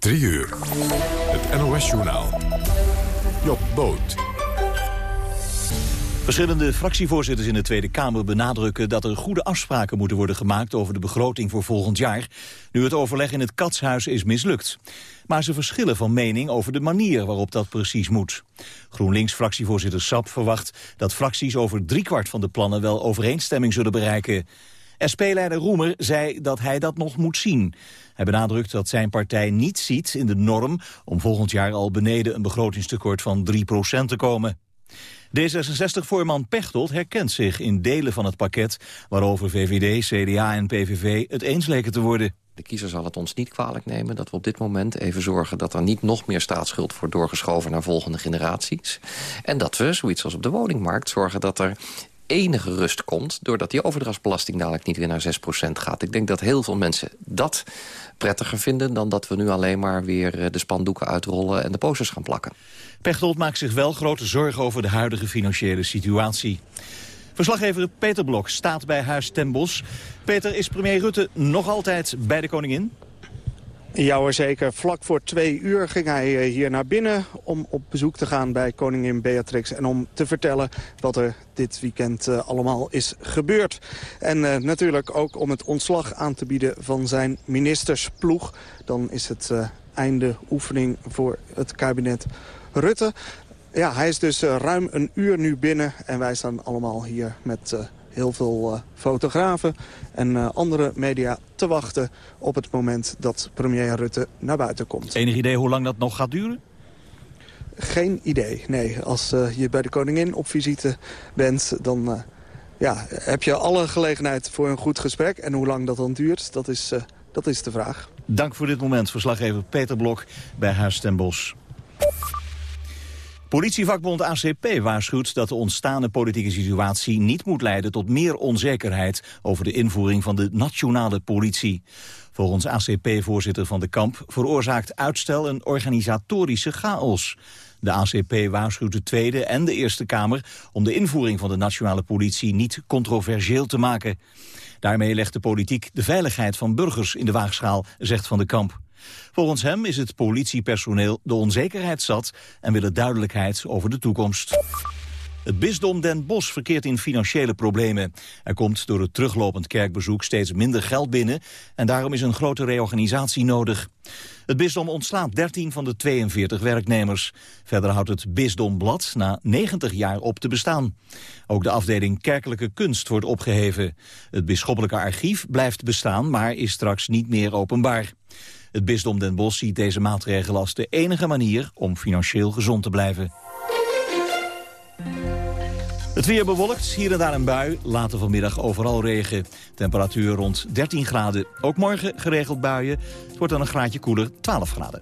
3 uur. Het NOS-journaal. Job Boot. Verschillende fractievoorzitters in de Tweede Kamer benadrukken dat er goede afspraken moeten worden gemaakt over de begroting voor volgend jaar, nu het overleg in het Katshuis is mislukt. Maar ze verschillen van mening over de manier waarop dat precies moet. GroenLinks-fractievoorzitter Sap verwacht dat fracties over driekwart van de plannen wel overeenstemming zullen bereiken. SP-leider Roemer zei dat hij dat nog moet zien. Hij benadrukt dat zijn partij niet ziet in de norm om volgend jaar al beneden een begrotingstekort van 3% te komen. D66-voorman Pechtold herkent zich in delen van het pakket... waarover VVD, CDA en PVV het eens leken te worden. De kiezer zal het ons niet kwalijk nemen dat we op dit moment even zorgen... dat er niet nog meer staatsschuld wordt doorgeschoven naar volgende generaties. En dat we, zoiets als op de woningmarkt, zorgen dat er enige rust komt... doordat die overdrachtsbelasting dadelijk niet weer naar 6% gaat. Ik denk dat heel veel mensen dat prettiger vinden... dan dat we nu alleen maar weer eh, de spandoeken uitrollen en de posters gaan plakken. Pechtold maakt zich wel grote zorgen over de huidige financiële situatie. Verslaggever Peter Blok staat bij Huis ten. Peter, is premier Rutte nog altijd bij de koningin? Ja hoor, zeker. Vlak voor twee uur ging hij eh, hier naar binnen om op bezoek te gaan bij koningin Beatrix. En om te vertellen wat er dit weekend uh, allemaal is gebeurd. En uh, natuurlijk ook om het ontslag aan te bieden van zijn ministersploeg. Dan is het einde oefening voor het kabinet Rutte. Ja, hij is dus ruim een uur nu binnen en wij staan allemaal hier met heel veel uh, fotografen en uh, andere media te wachten op het moment dat premier Rutte naar buiten komt. Enig idee hoe lang dat nog gaat duren? Geen idee, nee. Als uh, je bij de koningin op visite bent, dan ja, heb je alle gelegenheid voor een goed gesprek. En hoe lang dat dan duurt, dat is, dat is de vraag. Dank voor dit moment, verslaggever Peter Blok bij Huis ten Bosch. Politievakbond ACP waarschuwt dat de ontstaande politieke situatie niet moet leiden tot meer onzekerheid over de invoering van de nationale politie. Volgens ACP-voorzitter Van de Kamp veroorzaakt uitstel een organisatorische chaos. De ACP waarschuwt de Tweede en de Eerste Kamer om de invoering van de nationale politie niet controversieel te maken. Daarmee legt de politiek de veiligheid van burgers in de waagschaal, zegt Van de Kamp. Volgens hem is het politiepersoneel de onzekerheid zat en wil duidelijkheid over de toekomst. Het bisdom Den Bosch verkeert in financiële problemen. Er komt door het teruglopend kerkbezoek steeds minder geld binnen... en daarom is een grote reorganisatie nodig. Het bisdom ontslaat 13 van de 42 werknemers. Verder houdt het bisdomblad na 90 jaar op te bestaan. Ook de afdeling kerkelijke kunst wordt opgeheven. Het bisschoppelijke archief blijft bestaan, maar is straks niet meer openbaar. Het bisdom Den Bosch ziet deze maatregel als de enige manier om financieel gezond te blijven. Het weer bewolkt, hier en daar een bui, later vanmiddag overal regen. Temperatuur rond 13 graden. Ook morgen geregeld buien. Het wordt dan een graadje koeler, 12 graden.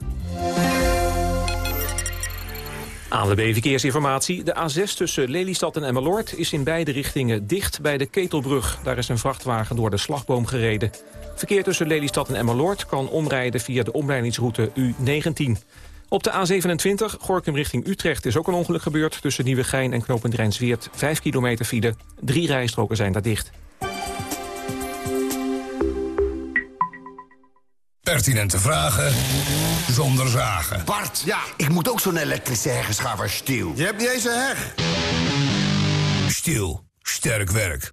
Aan de Verkeersinformatie. De A6 tussen Lelystad en Emmeloord is in beide richtingen dicht bij de Ketelbrug. Daar is een vrachtwagen door de slagboom gereden. Verkeer tussen Lelystad en Emmeloord kan omrijden via de omleidingsroute U19. Op de A27, Gorkum richting Utrecht, is ook een ongeluk gebeurd... tussen Nieuwegein en Knopend Rijnsweert. 5 kilometer file. Drie rijstroken zijn daar dicht. Pertinente vragen zonder zagen. Bart, ja, ik moet ook zo'n elektrische heggeschaver stiel. Je hebt niet eens een heg. Stiel. Sterk werk.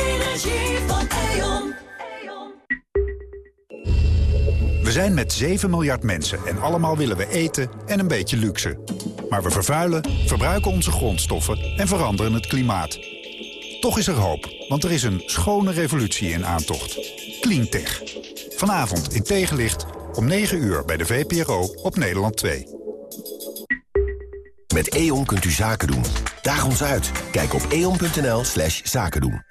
We zijn met 7 miljard mensen en allemaal willen we eten en een beetje luxe. Maar we vervuilen, verbruiken onze grondstoffen en veranderen het klimaat. Toch is er hoop, want er is een schone revolutie in aantocht. Cleantech. Vanavond in tegenlicht om 9 uur bij de VPRO op Nederland 2. Met E.ON kunt u zaken doen. Daag ons uit. Kijk op eon.nl slash zaken doen.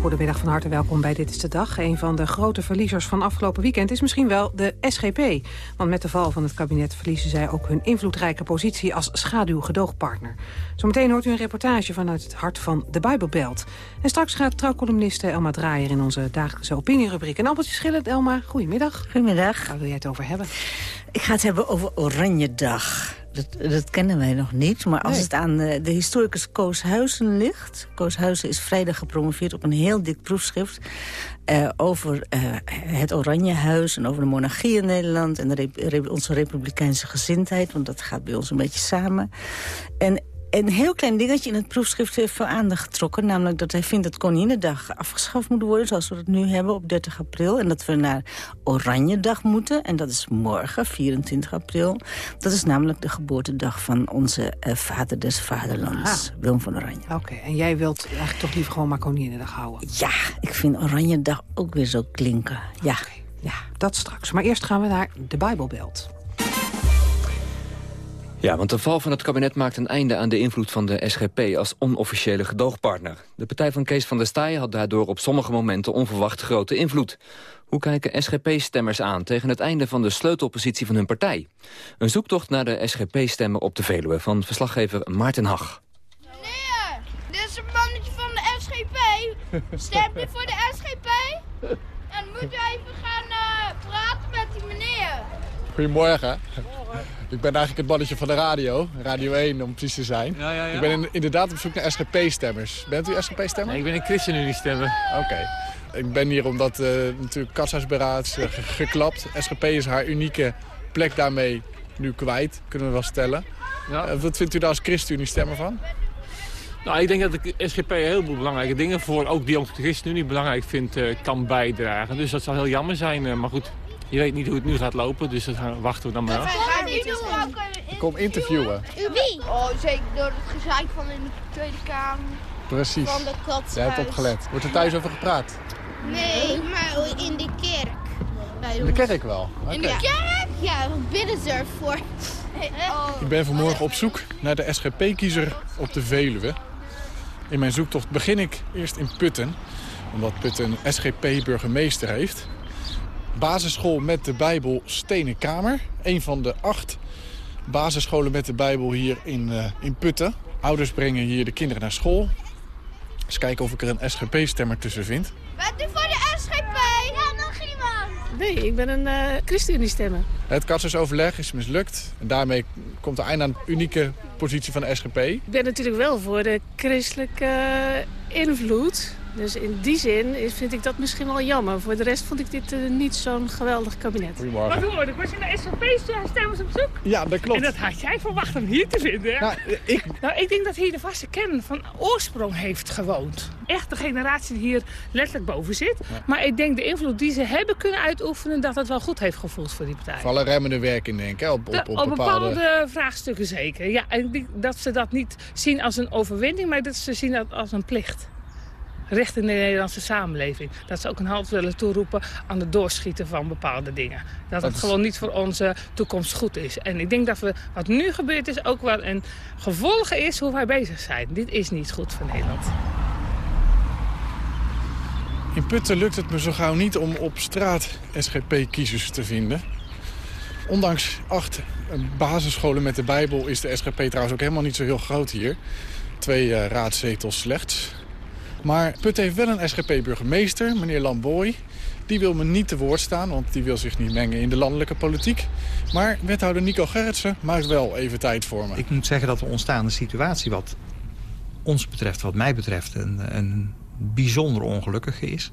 Goedemiddag, van harte welkom bij Dit is de Dag. Een van de grote verliezers van afgelopen weekend is misschien wel de SGP. Want met de val van het kabinet verliezen zij ook hun invloedrijke positie als schaduwgedoogpartner. Zometeen hoort u een reportage vanuit het hart van de Bijbelbelt. En straks gaat trouwcolumniste Elma Draaier in onze dagelijkse opinierubriek. En Albert Schillet, Elma, goedemiddag. Goedemiddag. Waar wil jij het over hebben? Ik ga het hebben over Oranje Dag. Dat, dat, kennen wij nog niet. Maar als het aan de, de, historicus Koos Huizen ligt... Koos Huizen is vrijdag gepromoveerd op een heel dik proefschrift... Uh, over uh, het Oranje Huis en over de monarchie in Nederland... en de onze republikeinse gezindheid, want dat gaat bij ons een beetje samen. En een heel klein dingetje in het proefschrift heeft veel aandacht getrokken. Namelijk dat hij vindt dat Koninginnedag afgeschaft moet worden... zoals we het nu hebben op 30 april. En dat we naar Oranjedag moeten. En dat is morgen, 24 april. Dat is namelijk de geboortedag van onze uh, vader des vaderlands. Willem van Oranje. Oké, en jij wilt eigenlijk toch liever gewoon maar Koninginnedag houden? Ja, ik vind Oranjedag ook weer zo klinken. Ja. Okay. Ja, dat straks. Maar eerst gaan we naar de Bijbelbelt. Ja, want de val van het kabinet maakt een einde aan de invloed van de SGP als onofficiële gedoogpartner. De partij van Kees van der Staaij had daardoor op sommige momenten onverwacht grote invloed. Hoe kijken SGP-stemmers aan tegen het einde van de sleutelpositie van hun partij? Een zoektocht naar de SGP-stemmen op de Veluwe van verslaggever Maarten Hag. Meneer, dit is een mannetje van de SGP. Stemt u voor de SGP? Dan moet u even gaan uh, praten met die meneer. Goedemorgen. Ik ben eigenlijk het mannetje van de radio, Radio 1 om precies te zijn. Ja, ja, ja. Ik ben in, inderdaad op zoek naar SGP-stemmers. Bent u SGP-stemmer? Nee, ik ben een ChristenUnie-stemmer. Oké. Ik ben hier omdat uh, natuurlijk Katshuisberaad is uh, geklapt. SGP is haar unieke plek daarmee nu kwijt, kunnen we wel stellen. Ja. Uh, wat vindt u daar als ChristenUnie-stemmer van? Nou, ik denk dat de SGP heel veel belangrijke dingen voor ook die ook de ChristenUnie belangrijk vindt, kan bijdragen. Dus dat zal heel jammer zijn, maar goed. Je weet niet hoe het nu gaat lopen, dus dat wachten we dan maar af. Ik kom interviewen. Wie? Oh, zeker door het gezeik van in de Tweede Kamer. Precies. Van de katshuis. Jij hebt opgelet. Wordt er thuis over gepraat? Nee, maar in de kerk. In de kerk wel? Okay. In de kerk? Ja, wat bidden ze ervoor? Oh. Ik ben vanmorgen op zoek naar de SGP-kiezer op de Veluwe. In mijn zoektocht begin ik eerst in Putten. Omdat Putten een SGP-burgemeester heeft basisschool met de Bijbel Stenen Kamer. Een van de acht basisscholen met de Bijbel hier in, uh, in Putten. Ouders brengen hier de kinderen naar school. Eens kijken of ik er een SGP-stemmer tussen vind. Bent u voor de SGP? Ja, nog iemand. Nee, ik ben een uh, ChristenUnie-stemmer. Het katshuisoverleg is mislukt. En daarmee komt er einde aan de unieke positie van de SGP. Ik ben natuurlijk wel voor de christelijke uh, invloed. Dus in die zin vind ik dat misschien wel jammer. Voor de rest vond ik dit uh, niet zo'n geweldig kabinet. Goedemorgen. Maar hoor, ik was in de SGP-stemmers op zoek. Ja, dat klopt. En dat had jij verwacht om hier te vinden. Nou ik... nou, ik denk dat hier de vaste kern van oorsprong heeft gewoond. Echt de generatie die hier letterlijk boven zit. Ja. Maar ik denk de invloed die ze hebben kunnen uitoefenen... dat het wel goed heeft gevoeld voor die partij. Vallen remmende werk in, denk ik, op, op, op bepaalde... bepaalde... vraagstukken zeker. Ja, en dat ze dat niet zien als een overwinning... maar dat ze zien dat als een plicht recht in de Nederlandse samenleving. Dat ze ook een halt willen toeroepen aan het doorschieten van bepaalde dingen. Dat het gewoon niet voor onze toekomst goed is. En ik denk dat we, wat nu gebeurd is ook wel een gevolg is hoe wij bezig zijn. Dit is niet goed voor Nederland. In Putten lukt het me zo gauw niet om op straat SGP-kiezers te vinden. Ondanks acht basisscholen met de Bijbel is de SGP trouwens ook helemaal niet zo heel groot hier. Twee uh, raadzetels slechts. Maar Put heeft wel een SGP-burgemeester, meneer Lamboy. Die wil me niet te woord staan, want die wil zich niet mengen in de landelijke politiek. Maar wethouder Nico Gerritsen maakt wel even tijd voor me. Ik moet zeggen dat de ontstaande situatie wat ons betreft, wat mij betreft, een, een bijzonder ongelukkige is.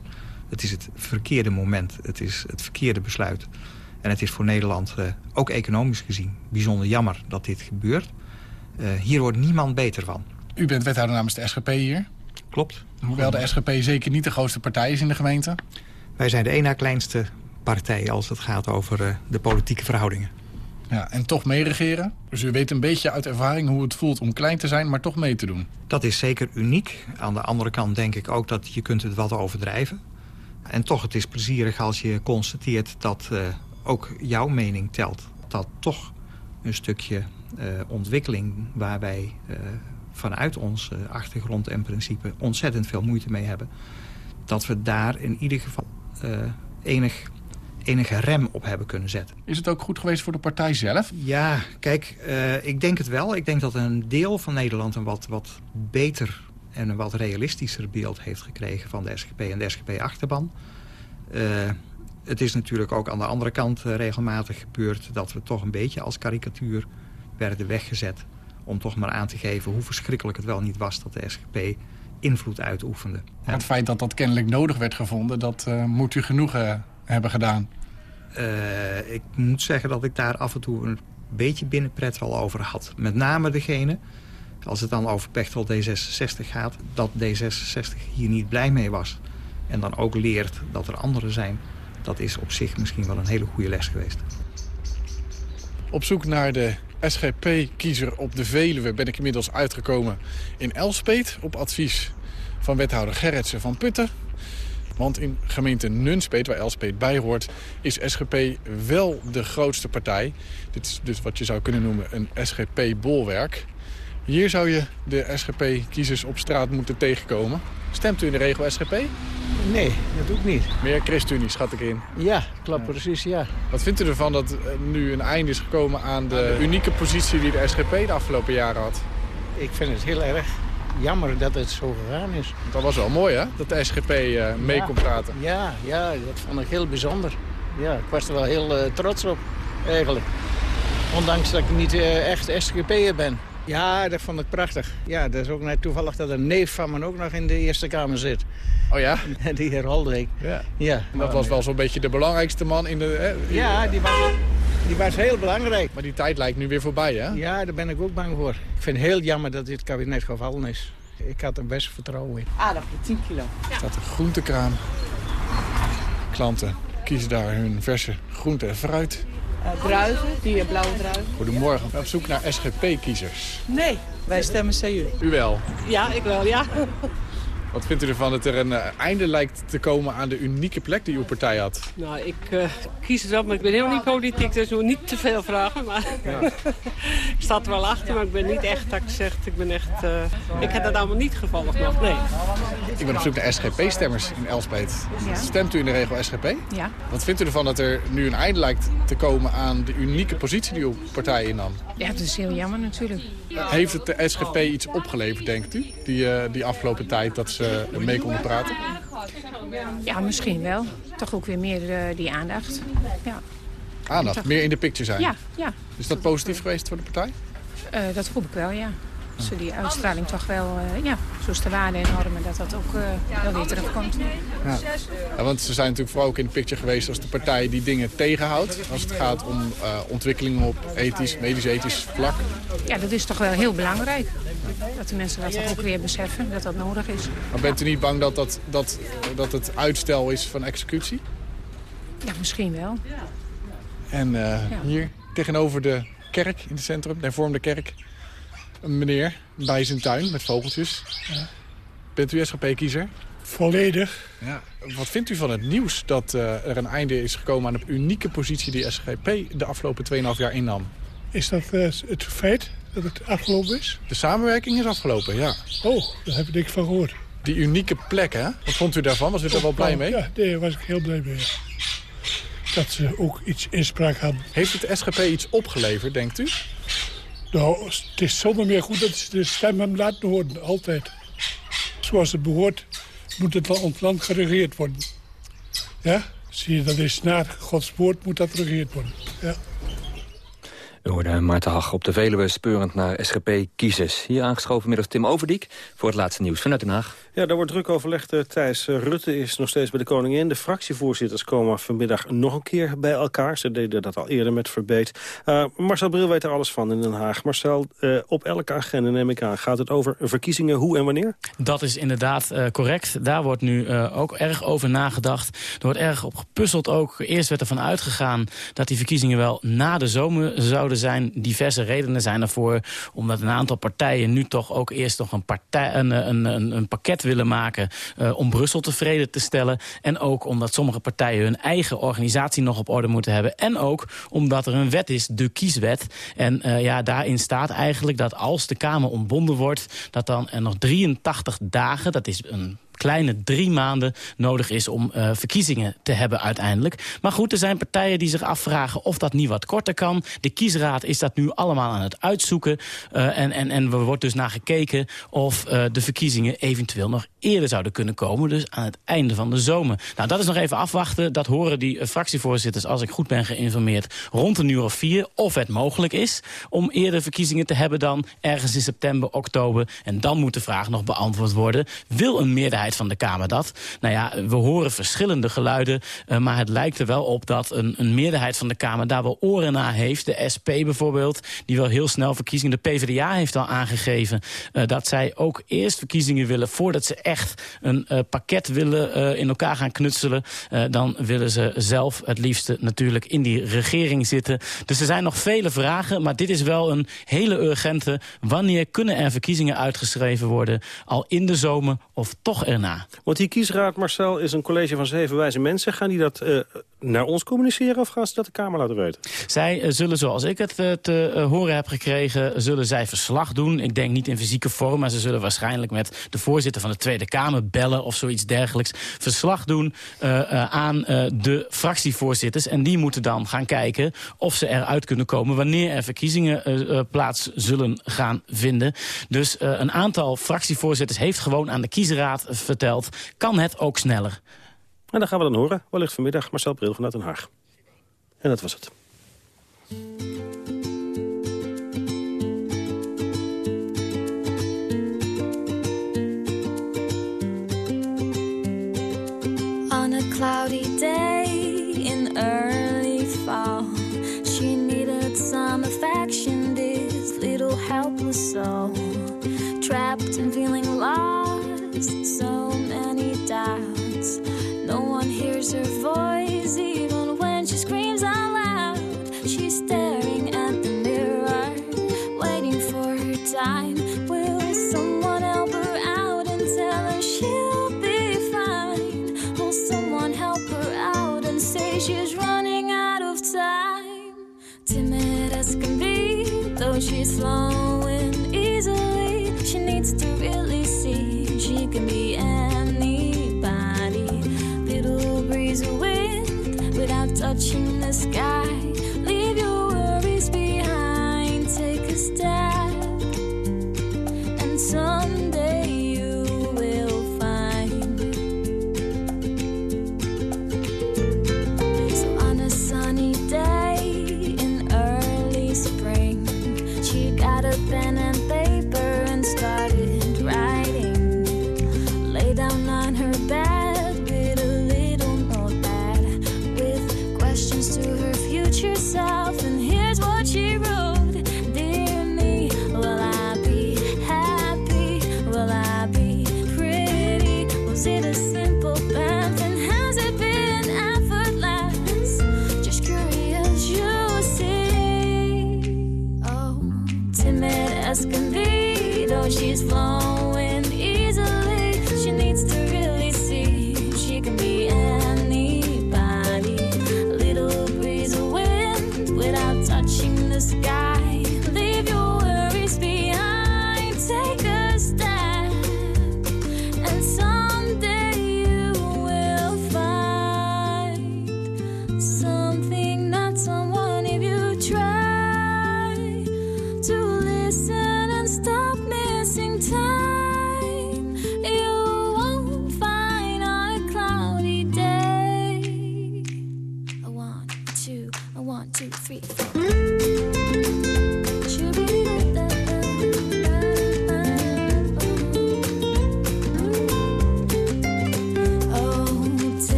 Het is het verkeerde moment, het is het verkeerde besluit. En het is voor Nederland, uh, ook economisch gezien, bijzonder jammer dat dit gebeurt. Uh, hier wordt niemand beter van. U bent wethouder namens de SGP hier? Klopt. Hoewel de SGP zeker niet de grootste partij is in de gemeente? Wij zijn de ena kleinste partij als het gaat over uh, de politieke verhoudingen. Ja, en toch meeregeren? Dus u weet een beetje uit ervaring hoe het voelt om klein te zijn, maar toch mee te doen? Dat is zeker uniek. Aan de andere kant denk ik ook dat je kunt het wat overdrijven. En toch, het is plezierig als je constateert dat uh, ook jouw mening telt. Dat toch een stukje uh, ontwikkeling... waar wij uh, vanuit onze achtergrond en principe ontzettend veel moeite mee hebben... dat we daar in ieder geval uh, enig, enige rem op hebben kunnen zetten. Is het ook goed geweest voor de partij zelf? Ja, kijk, ik denk het wel. Ik denk dat een deel van Nederland een wat, wat beter en een wat realistischer beeld heeft gekregen van de SGP en de SGP-achterban. Uh, het is natuurlijk ook aan de andere kant regelmatig gebeurd... dat we toch een beetje als karikatuur werden weggezet... om toch maar aan te geven hoe verschrikkelijk het wel niet was... dat de SGP invloed uitoefende. Maar het feit dat dat kennelijk nodig werd gevonden... dat uh, moet u genoegen hebben gedaan. ik moet zeggen dat ik daar af en toe een beetje binnenpret wel over had. Met name degene als het dan over Pechtel D66 gaat... dat D66 hier niet blij mee was. En dan ook leert dat er anderen zijn. Dat is op zich misschien wel een hele goede les geweest. Op zoek naar de SGP-kiezer op de Veluwe ben ik inmiddels uitgekomen in Elspeet... op advies van wethouder Gerritsen van Putten. Want in gemeente Nunspeet, waar Elspeet bij hoort... is SGP wel de grootste partij. Dit is dus wat je zou kunnen noemen een SGP-bolwerk. Hier zou je de SGP-kiezers op straat moeten tegenkomen. Stemt u in de regel SGP? Nee, dat doe ik niet. Meer ChristenUnie, schat ik in. Ja, klopt precies, ja. Wat vindt u ervan dat nu een einde is gekomen aan de unieke positie die de SGP de afgelopen jaren had? Ik vind het heel erg jammer dat het zo gegaan is. Dat was wel mooi, hè? Dat de SGP uh, mee ja, kon praten. Ja, ja, dat vond ik heel bijzonder. Ja, ik was er wel heel uh, trots op, eigenlijk. Ondanks dat ik niet uh, echt SGP'er ben. Ja, dat vond ik prachtig. Ja, dat is ook net toevallig dat een neef van me ook nog in de Eerste Kamer zit. Oh ja? Die heer. Ja. ja. Dat was wel zo'n beetje de belangrijkste man in de... Hè? Ja, die was, die was heel belangrijk. Maar die tijd lijkt nu weer voorbij, hè? Ja, daar ben ik ook bang voor. Ik vind het heel jammer dat dit kabinet gevallen is. Ik had er best vertrouwen in. Aardappelen, 10 kilo. Er staat een groentekraam. Klanten kiezen daar hun verse groente en fruit. Uh, druiven, die blauwe druiven. Goedemorgen. Op zoek naar SGP-kiezers. Nee, wij stemmen CU. U wel? Ja, ik wel, ja. Wat vindt u ervan dat er een uh, einde lijkt te komen aan de unieke plek die uw partij had? Nou, ik uh, kies het wel, maar ik ben helemaal niet politiek, dus ik niet te veel vragen. Maar ja. ik sta er wel achter, maar ik ben niet echt, dat ik zeg, ik ben echt... Uh, ik heb dat allemaal niet gevolgd nog, nee. Ik ben op zoek naar SGP-stemmers in Elspet. Ja. Stemt u in de regel SGP? Ja. Wat vindt u ervan dat er nu een einde lijkt te komen aan de unieke positie die uw partij innam? Ja, dat is heel jammer natuurlijk. Heeft het de SGP iets opgeleverd, denkt u, die, die afgelopen tijd dat ze mee konden praten? Ja, misschien wel. Toch ook weer meer uh, die aandacht. Ja. Aandacht, meer in de picture zijn? Ja, ja. Is dat positief geweest voor de partij? Uh, dat hoop ik wel, ja. Zo die uitstraling toch wel, uh, ja, zoals de waarden en normen, dat dat ook uh, wel weer terugkomt. Ja. ja. want ze zijn natuurlijk vooral ook in de picture geweest als de partij die dingen tegenhoudt. Als het gaat om uh, ontwikkelingen op ethisch, medisch-ethisch vlak. Ja, dat is toch wel heel belangrijk. Dat de mensen dat ook weer beseffen, dat dat nodig is. Maar bent u niet bang dat, dat, dat, dat het uitstel is van executie? Ja, misschien wel. En ja. hier tegenover de kerk in het centrum, de hervormde kerk een meneer bij zijn tuin met vogeltjes. Ja. Bent u SGP-kiezer? Volledig. Ja. Wat vindt u van het nieuws dat uh, er een einde is gekomen aan de unieke positie die SGP de afgelopen 2,5 jaar innam? Is dat uh, het feit dat het afgelopen is? De samenwerking is afgelopen, ja. Oh, daar heb ik niks van gehoord. Die unieke plek, hè? Wat vond u daarvan? Was u er wel blij mee? Ja, daar was ik heel blij mee. Dat ze ook iets inspraak hadden. Heeft het SGP iets opgeleverd, denkt u? Nou, het is zonder meer goed dat ze de stem hebben laten horen, altijd. Zoals het behoort, moet het ons land geregeerd worden. Ja, zie je, dat is naar Gods woord moet dat geregeerd worden. Ja. We hoorden Maarten Hag op de Veluwe speurend naar SGP-kiezers. Hier aangeschoven middels Tim Overdiek voor het laatste nieuws vanuit Den Haag. Ja, daar wordt druk overlegd. Uh, Thijs uh, Rutte is nog steeds bij de koningin. De fractievoorzitters komen vanmiddag nog een keer bij elkaar. Ze deden dat al eerder met Verbeet. Uh, Marcel Bril weet er alles van in Den Haag. Marcel, op elke agenda neem ik aan. Gaat het over verkiezingen, hoe en wanneer? Dat is inderdaad correct. Daar wordt nu ook erg over nagedacht. Er wordt erg op gepuzzeld ook. Eerst werd ervan uitgegaan dat die verkiezingen wel na de zomer zouden er zijn diverse redenen zijn ervoor. Omdat een aantal partijen nu toch ook eerst nog een, partij, een, een, een, een pakket willen maken... Uh, om Brussel tevreden te stellen. En ook omdat sommige partijen hun eigen organisatie nog op orde moeten hebben. En ook omdat er een wet is, de kieswet. En uh, ja, daarin staat eigenlijk dat als de Kamer ontbonden wordt... dat dan er nog 83 dagen, dat is een kleine drie maanden nodig is om uh, verkiezingen te hebben uiteindelijk. Maar goed, er zijn partijen die zich afvragen of dat niet wat korter kan. De kiesraad is dat nu allemaal aan het uitzoeken. Uh, en, en, en er wordt dus naar gekeken of uh, de verkiezingen eventueel nog eerder zouden kunnen komen. Dus aan het einde van de zomer. Nou, dat is nog even afwachten. Dat horen die fractievoorzitters, als ik goed ben geïnformeerd, rond een uur of vier. Of het mogelijk is om eerder verkiezingen te hebben dan ergens in september, oktober. En dan moet de vraag nog beantwoord worden. Wil een meerderheid van de Kamer dat? Nou ja, we horen verschillende geluiden, uh, maar het lijkt er wel op dat een, een meerderheid van de Kamer daar wel oren naar heeft. De SP bijvoorbeeld, die wel heel snel verkiezingen. De PvdA heeft al aangegeven uh, dat zij ook eerst verkiezingen willen voordat ze echt een uh, pakket willen in elkaar gaan knutselen. dan willen ze zelf het liefste natuurlijk in die regering zitten. Dus er zijn nog vele vragen, maar dit is wel een hele urgente. Wanneer kunnen er verkiezingen uitgeschreven worden? Al in de zomer of toch Want die kiesraad, Marcel, is een college van zeven wijze mensen. Gaan die dat uh, naar ons communiceren of gaan ze dat de Kamer laten weten? Zij uh, zullen, zoals ik het uh, te horen heb gekregen, zullen zij verslag doen. Ik denk niet in fysieke vorm, maar ze zullen waarschijnlijk met de voorzitter van de Tweede Kamer bellen of zoiets dergelijks. Verslag doen aan de fractievoorzitters. En die moeten dan gaan kijken of ze eruit kunnen komen wanneer er verkiezingen plaats zullen gaan vinden. Dus een aantal fractievoorzitters heeft gewoon aan de kiesraad vertelt, kan het ook sneller. En dan gaan we dan horen, wellicht vanmiddag, Marcel Bril vanuit Den Haag. En dat was het. On a cloudy day in early fall She needed some affection, this little helpless soul Trapped and feeling lost so many doubts. Hears her voice,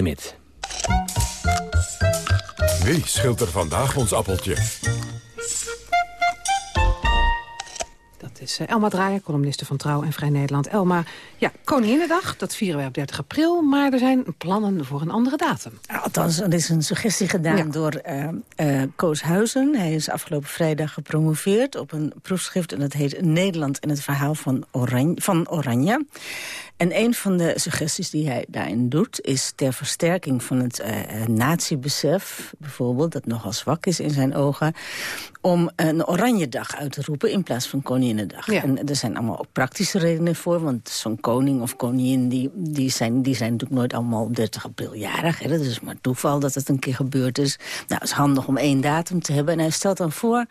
Timid. Wie schilt er vandaag ons appeltje? Dat is eh, Elma Draaier, columniste van Trouw en Vrij Nederland. Elma, ja, Koninginnedag, dat vieren we op 30 april... maar er zijn plannen voor een andere datum. Althans, er is een suggestie gedaan door uh, uh, Koos Huizen. Hij is afgelopen vrijdag gepromoveerd op een proefschrift... en dat heet Nederland en het verhaal van Oranje. Van Oranje. En een van de suggesties die hij daarin doet... is ter versterking van het uh, natiebesef, bijvoorbeeld... dat nogal zwak is in zijn ogen... om een oranje dag uit te roepen in plaats van Koninginnedag. Ja. En er zijn allemaal ook praktische redenen voor... want zo'n koning of koningin die, die, zijn, die zijn natuurlijk nooit allemaal op 30 april jarig. Hè. Dat is maar toeval dat het een keer gebeurd is. Nou, het is handig om één datum te hebben. En hij stelt dan voor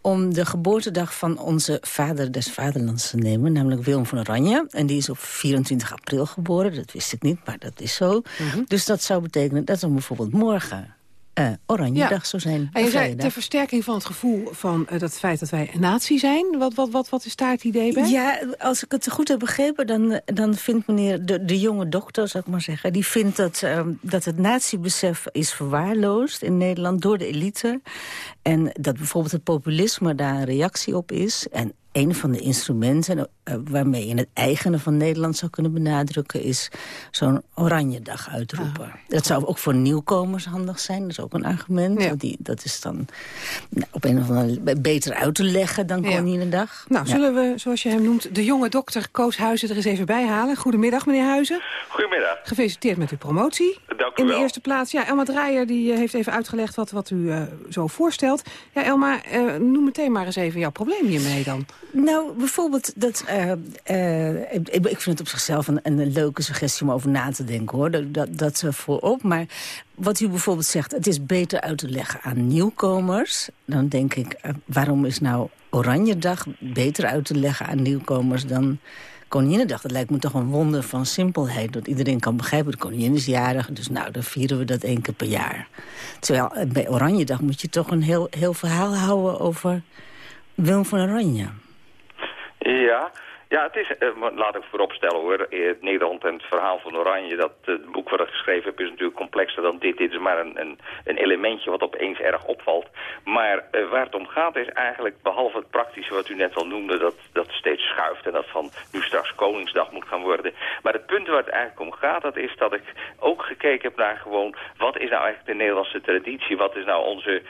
om de geboortedag van onze vader des vaderlands te nemen... namelijk Willem van Oranje. En die is op 24 20 april geboren. Dat wist ik niet, maar dat is zo. Mm -hmm. Dus dat zou betekenen dat er bijvoorbeeld morgen uh, Oranje ja. Dag zou zijn. En je zei ter versterking van het gevoel van uh, dat feit dat wij een natie zijn. Wat, wat, wat, wat is daar het idee bij? Ja, als ik het goed heb begrepen, dan, dan vindt meneer de, de jonge dokter, zou ik maar zeggen... die vindt dat, uh, dat het natiebesef is verwaarloosd in Nederland door de elite. En dat bijvoorbeeld het populisme daar een reactie op is. En een van de instrumenten waarmee je het eigene van Nederland zou kunnen benadrukken... is zo'n oranje dag uitroepen. Ah. Dat zou ook voor nieuwkomers handig zijn, dat is ook een argument. Ja. Die, dat is dan nou, op een of andere beter uit te leggen dan Koninginnedag. Ja. Nou, ja. zullen we, zoals je hem noemt, de jonge dokter Koos Huizen er eens even bij halen. Goedemiddag, meneer Huizen. Goedemiddag. Gefeliciteerd met uw promotie. Dank u In de wel. eerste plaats, ja, Elma Draaier die heeft even uitgelegd wat, wat u uh, zo voorstelt. Ja, Elma, uh, noem meteen maar eens even jouw probleem hiermee dan. Nou, bijvoorbeeld, dat, uh, uh, ik, ik vind het op zichzelf een, een leuke suggestie om over na te denken, hoor. Dat, dat, voorop. Maar wat u bijvoorbeeld zegt, het is beter uit te leggen aan nieuwkomers. Dan denk ik, uh, waarom is nou Oranjedag beter uit te leggen aan nieuwkomers dan... Koninginnedag, dat lijkt me toch een wonder van simpelheid. Dat iedereen kan begrijpen, de koningin is jarig. Dus nou, dan vieren we dat één keer per jaar. Terwijl bij Oranjedag moet je toch een heel, heel verhaal houden over Willem van Oranje. Ja, ja, het is, uh, laat ik vooropstellen hoor, het Nederland en het verhaal van Oranje, dat uh, het boek wat ik geschreven heb is natuurlijk complexer dan dit. Dit is maar een, een, een elementje wat opeens erg opvalt. Maar waar het om gaat is eigenlijk, behalve het praktische wat u net al noemde, dat, dat steeds schuift en dat van nu straks Koningsdag moet gaan worden. Maar het punt waar het eigenlijk om gaat, dat is dat ik ook gekeken heb naar gewoon, wat is nou eigenlijk de Nederlandse traditie, wat is nou onze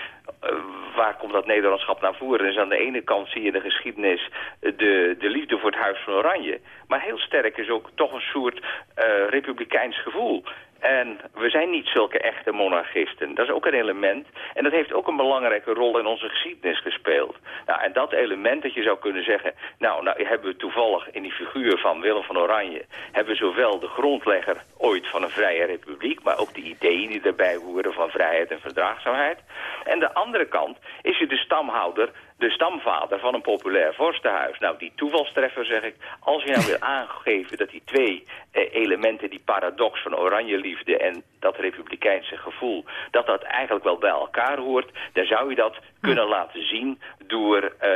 waar komt dat Nederlandschap naar voren? Dus aan de ene kant zie je de geschiedenis, de, de liefde voor het Huis van Oranje. Maar heel sterk is ook toch een soort uh, republikeins gevoel. En we zijn niet zulke echte monarchisten. Dat is ook een element. En dat heeft ook een belangrijke rol in onze geschiedenis gespeeld. Nou, en dat element dat je zou kunnen zeggen... Nou, nou hebben we toevallig in die figuur van Willem van Oranje... hebben we zowel de grondlegger ooit van een vrije republiek... maar ook de ideeën die daarbij horen van vrijheid en verdraagzaamheid. En de andere kant is je de stamhouder de stamvader van een populair vorstenhuis. Nou, die toevalstreffer zeg ik, als je nou wil aangeven dat die twee eh, elementen, die paradox van oranje liefde en dat republikeinse gevoel, dat dat eigenlijk wel bij elkaar hoort, dan zou je dat kunnen laten zien door uh,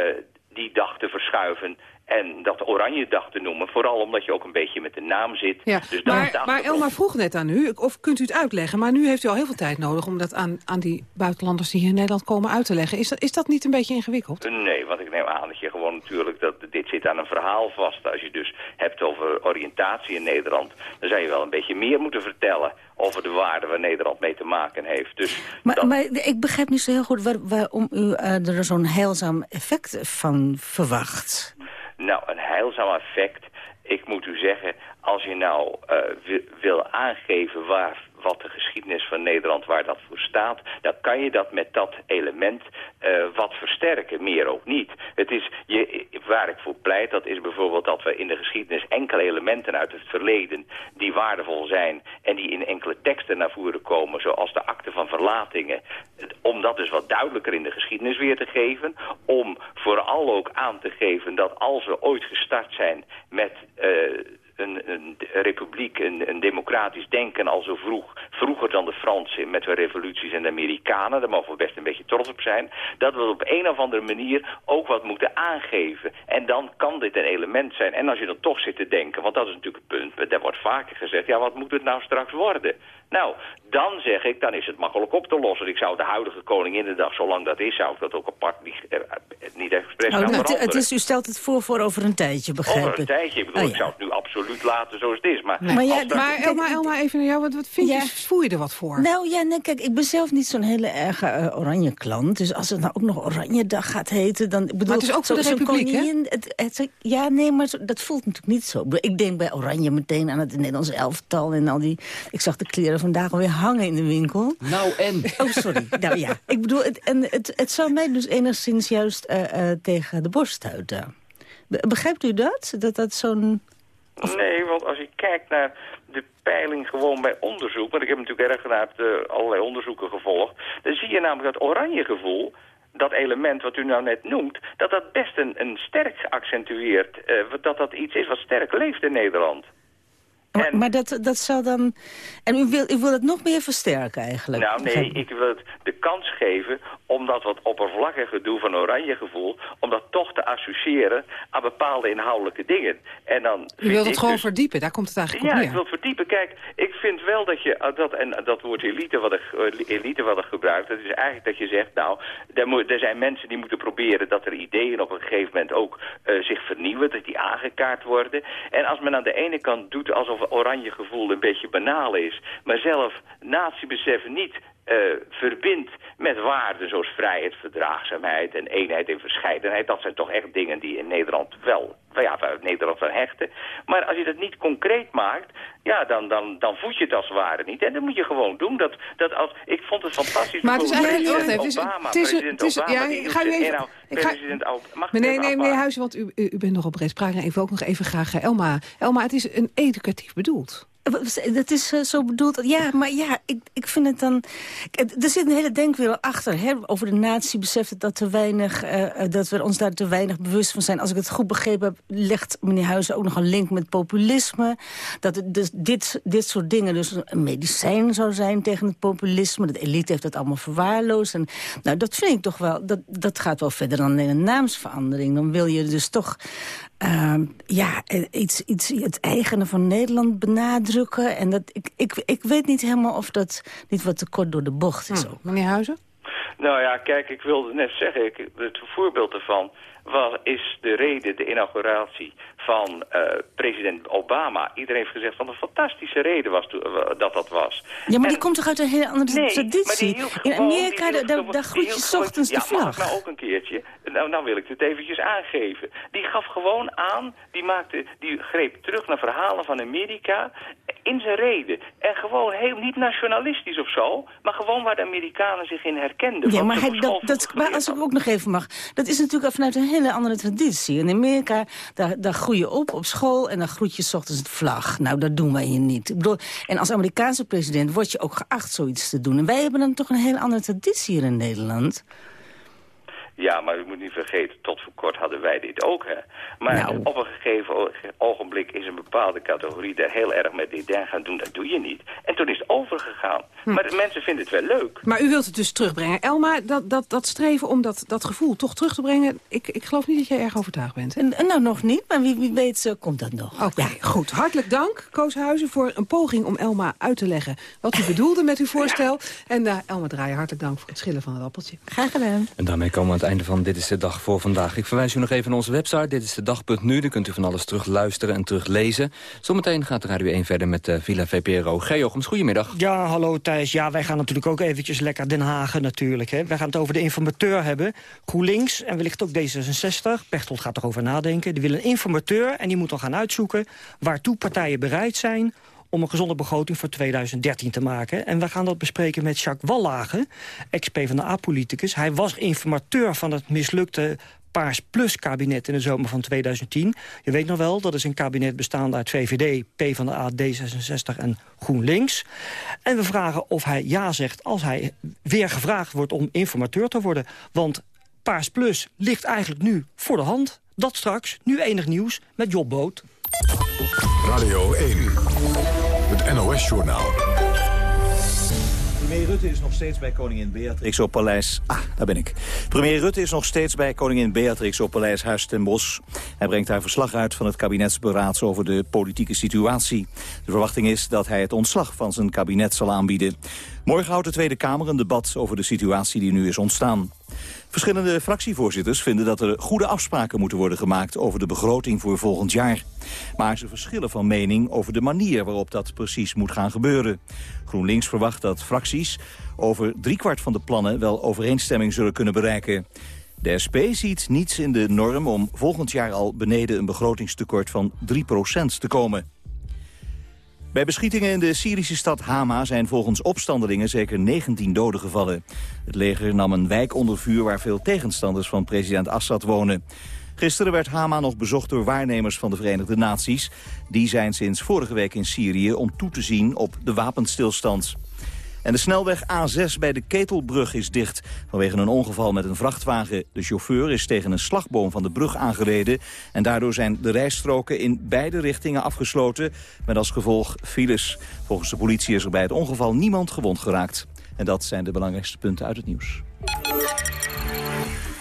die dag te verschuiven en dat oranje dag te noemen. Vooral omdat je ook een beetje met de naam zit. Ja, dus maar, maar Elma vroeg net aan u, of kunt u het uitleggen... maar nu heeft u al heel veel tijd nodig om dat aan, aan die buitenlanders... die hier in Nederland komen uit te leggen. Is dat, is dat niet een beetje ingewikkeld? Nee, want ik neem aan dat je gewoon natuurlijk... dat dit zit aan een verhaal vast. Als je dus hebt over oriëntatie in Nederland... dan zou je wel een beetje meer moeten vertellen over de waarde waar Nederland mee te maken heeft. Dus maar, maar ik begrijp niet zo heel goed waar, waarom u uh, er zo'n heilzaam effect van verwacht. Nou, een heilzaam effect. Ik moet u zeggen, als je nou uh, wil aangeven waar, wat de geschiedenis van Nederland, waar dat voor staat, dan kan je dat met dat element uh, wat versterken, meer ook niet. Het is, je, waar ik voor pleit, dat is bijvoorbeeld dat we in de geschiedenis enkele elementen uit het verleden die waardevol zijn en die in enkele teksten naar voren komen, zoals de akte van verlatingen, om dat dus wat duidelijker in de geschiedenis weer te geven, om vooral ook aan te geven dat als we ooit gestart zijn met... Uh, een, een republiek, een, een, democratisch denken al zo vroeg, vroeger dan de Fransen met hun revoluties en de Amerikanen, daar mogen we best een beetje trots op zijn, dat we op een of andere manier ook wat moeten aangeven. En dan kan dit een element zijn. En als je dan toch zit te denken, want dat is natuurlijk het punt, daar wordt vaker gezegd, ja wat moet het nou straks worden? Nou, dan zeg ik, dan is het makkelijk op te lossen. Ik zou de huidige Koninginnedag, zolang dat is, zou ik dat ook apart niet, eh, niet expres oh, gaan het, het is, U stelt het voor voor over een tijdje, begrijp Over een tijdje. Ik bedoel, oh, ik zou het nu absoluut laten zoals het is. Maar, nee. maar, ja, maar Elma, Elma, even naar jou. Wat, wat vind ja. je, voel je er wat voor? Nou ja, nee, kijk, ik ben zelf niet zo'n hele erge uh, oranje klant. Dus als het nou ook nog Oranje Dag gaat heten, dan... Ik bedoel, maar het is ook voor de Republiek, koningin, het, het, ja, nee, maar dat voelt natuurlijk niet zo. Ik denk bij Oranje meteen aan het Nederlands elftal en al die... Ik zag de kleren vandaag alweer hangen in de winkel. Nou, en? Oh, sorry. nou ja, ik bedoel, het, en het, het zou mij dus enigszins juist uh, uh, tegen de borst stuiten. Begrijpt u dat? Dat dat zo'n... Nee, want als je kijkt naar de peiling gewoon bij onderzoek... want ik heb natuurlijk erg gedaan uh, allerlei onderzoeken gevolgd... dan zie je namelijk dat oranje gevoel dat element wat u nou net noemt... dat dat best een, een sterk accentueert... Uh, dat dat iets is wat sterk leeft in Nederland. Maar, en, maar dat, dat zou dan... En u wil, u wil het nog meer versterken eigenlijk? Nou nee, ik wil het de kans geven om dat wat oppervlakkige gedoe van oranje gevoel... om dat toch te associëren aan bepaalde inhoudelijke dingen. En dan u wilt het gewoon dus, verdiepen, daar komt het eigenlijk ja, op neer. Ja, ik wil het verdiepen. Kijk, ik vind wel dat je... Dat, en dat woord elite wat, ik, elite wat ik gebruik, dat is eigenlijk dat je zegt... nou, er, moet, er zijn mensen die moeten proberen dat er ideeën op een gegeven moment ook uh, zich vernieuwen... dat die aangekaart worden. En als men aan de ene kant doet alsof oranje gevoel een beetje banaal is... maar zelf natiebesef niet uh, verbindt met waarden zoals vrijheid, verdraagzaamheid en eenheid en verscheidenheid. Dat zijn toch echt dingen die in Nederland wel, ja, uit Nederland wel hechten. Maar als je dat niet concreet maakt, ja, dan, dan, dan voed je het als het ware niet. En dat moet je gewoon doen. Dat, dat als, ik vond het fantastisch. Maar het is eigenlijk... President Obama, het is, president het is, Obama, ja, die ga u even, ik ga, president Mag nee, nee, nee, meneer Huizen, want u, u, u bent nog op breedspraak. Even ook nog even graag Elma. Elma, het is een educatief bedoeld. Dat is uh, zo bedoeld. Ja, maar ja, ik, ik vind het dan... Er zit een hele denkwereld achter, hè, over de natie. Beseft dat, te weinig, uh, dat we ons daar te weinig bewust van zijn. Als ik het goed begrepen heb, legt meneer Huizen ook nog een link met populisme. Dat dus dit, dit soort dingen dus een medicijn zou zijn tegen het populisme. De elite heeft dat allemaal verwaarloosd. En, nou, dat vind ik toch wel... Dat, dat gaat wel verder dan een naamsverandering. Dan wil je dus toch... Uh, ja, iets, iets, het eigene van Nederland En dat, ik, ik, ik weet niet helemaal of dat niet wat te kort door de bocht is. Hm. Meneer Huizen? Nou ja, kijk, ik wilde net zeggen, ik, het voorbeeld ervan was, is de reden, de inauguratie van uh, president Obama. Iedereen heeft gezegd van een fantastische reden was dat dat was. Ja, maar en, die komt toch uit een hele andere nee, traditie? In Amerika, daar, daar groeit je s ochtends ja, de vlag. Ik nou ook een keertje? Nou, nou wil ik het eventjes aangeven. Die gaf gewoon aan, die, maakte, die greep terug naar verhalen van Amerika in zijn reden. En gewoon heel, niet nationalistisch of zo, maar gewoon waar de Amerikanen zich in herkenden. Ja, maar, hij, dat, dat, maar als ik ook nog even mag, dat is natuurlijk vanuit een hele andere traditie. In Amerika, daar, daar groei je op op school en dan groet je s ochtends het vlag. Nou, dat doen wij hier niet. Ik bedoel, en als Amerikaanse president word je ook geacht zoiets te doen. En wij hebben dan toch een hele andere traditie hier in Nederland. Ja, maar u moet niet vergeten, tot voor kort hadden wij dit ook, hè. Maar nou. op een gegeven ogenblik is een bepaalde categorie daar heel erg met dédain gaan doen. Dat doe je niet. En toen is het overgegaan. Hm. Maar de mensen vinden het wel leuk. Maar u wilt het dus terugbrengen. Elma, dat, dat, dat streven om dat, dat gevoel toch terug te brengen... Ik, ik geloof niet dat jij erg overtuigd bent. En, nou, nog niet, maar wie, wie weet uh, komt dat nog. Oké, okay, ja. goed. Hartelijk dank, Koos Huizen, voor een poging om Elma uit te leggen... wat u bedoelde met uw voorstel. En uh, Elma Draaien, hartelijk dank voor het schillen van het appeltje. Graag gedaan. En daarmee komen we aan het einde van Dit is de Dag voor vandaag. Ik verwijs u nog even naar onze website, dit is de dag.nu. Dan kunt u van alles terugluisteren en teruglezen. Zometeen gaat Radio 1 verder met uh, Villa VPRO. Geochems, goedemiddag. Ja, hallo Thijs. Ja, wij gaan natuurlijk ook eventjes lekker Den Haag natuurlijk. Hè. Wij gaan het over de informateur hebben. GroenLinks en wellicht ook D66. Pechtold gaat erover nadenken. Die willen een informateur en die moet dan gaan uitzoeken... waartoe partijen bereid zijn om een gezonde begroting voor 2013 te maken. En we gaan dat bespreken met Jacques Wallage, ex-PVDA-politicus. Hij was informateur van het mislukte Paars Plus kabinet in de zomer van 2010. Je weet nog wel, dat is een kabinet bestaande uit VVD, PvdA, D66 en GroenLinks. En we vragen of hij ja zegt als hij weer gevraagd wordt om informateur te worden. Want Paars Plus ligt eigenlijk nu voor de hand. Dat straks, nu enig nieuws met Jobboot. Radio 1. Het NOS-journaal. Premier Rutte is nog steeds bij koningin Beatrix op paleis... Ah, daar ben ik. Premier Rutte is nog steeds bij koningin Beatrix op paleis Huis ten Bosch. Hij brengt daar verslag uit van het kabinetsberaad over de politieke situatie. De verwachting is dat hij het ontslag van zijn kabinet zal aanbieden. Morgen houdt de Tweede Kamer een debat over de situatie die nu is ontstaan. Verschillende fractievoorzitters vinden dat er goede afspraken moeten worden gemaakt over de begroting voor volgend jaar. Maar ze verschillen van mening over de manier waarop dat precies moet gaan gebeuren. GroenLinks verwacht dat fracties over driekwart van de plannen wel overeenstemming zullen kunnen bereiken. De SP ziet niets in de norm om volgend jaar al beneden een begrotingstekort van 3% te komen. Bij beschietingen in de Syrische stad Hama zijn volgens opstandelingen zeker 19 doden gevallen. Het leger nam een wijk onder vuur waar veel tegenstanders van president Assad wonen. Gisteren werd Hama nog bezocht door waarnemers van de Verenigde Naties. Die zijn sinds vorige week in Syrië om toe te zien op de wapenstilstand. En de snelweg A6 bij de Ketelbrug is dicht vanwege een ongeval met een vrachtwagen. De chauffeur is tegen een slagboom van de brug aangereden... en daardoor zijn de rijstroken in beide richtingen afgesloten... met als gevolg files. Volgens de politie is er bij het ongeval niemand gewond geraakt. En dat zijn de belangrijkste punten uit het nieuws.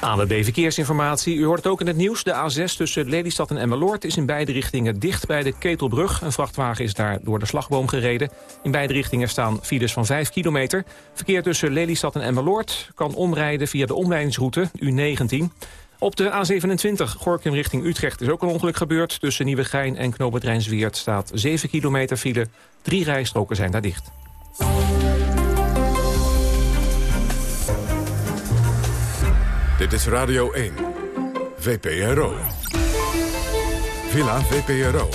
ANWB Verkeersinformatie. U hoort het ook in het nieuws. De A6 tussen Lelystad en Emmeloord is in beide richtingen dicht bij de Ketelbrug. Een vrachtwagen is daar door de slagboom gereden. In beide richtingen staan files van 5 kilometer. Verkeer tussen Lelystad en Emmeloord kan omrijden via de omleidingsroute U19. Op de A27 Gorkum richting Utrecht is ook een ongeluk gebeurd. Tussen Nieuwegein en Knoopert Rijnsweert staat 7 kilometer file. Drie rijstroken zijn daar dicht. Dit is Radio 1. VPRO. Villa VPRO.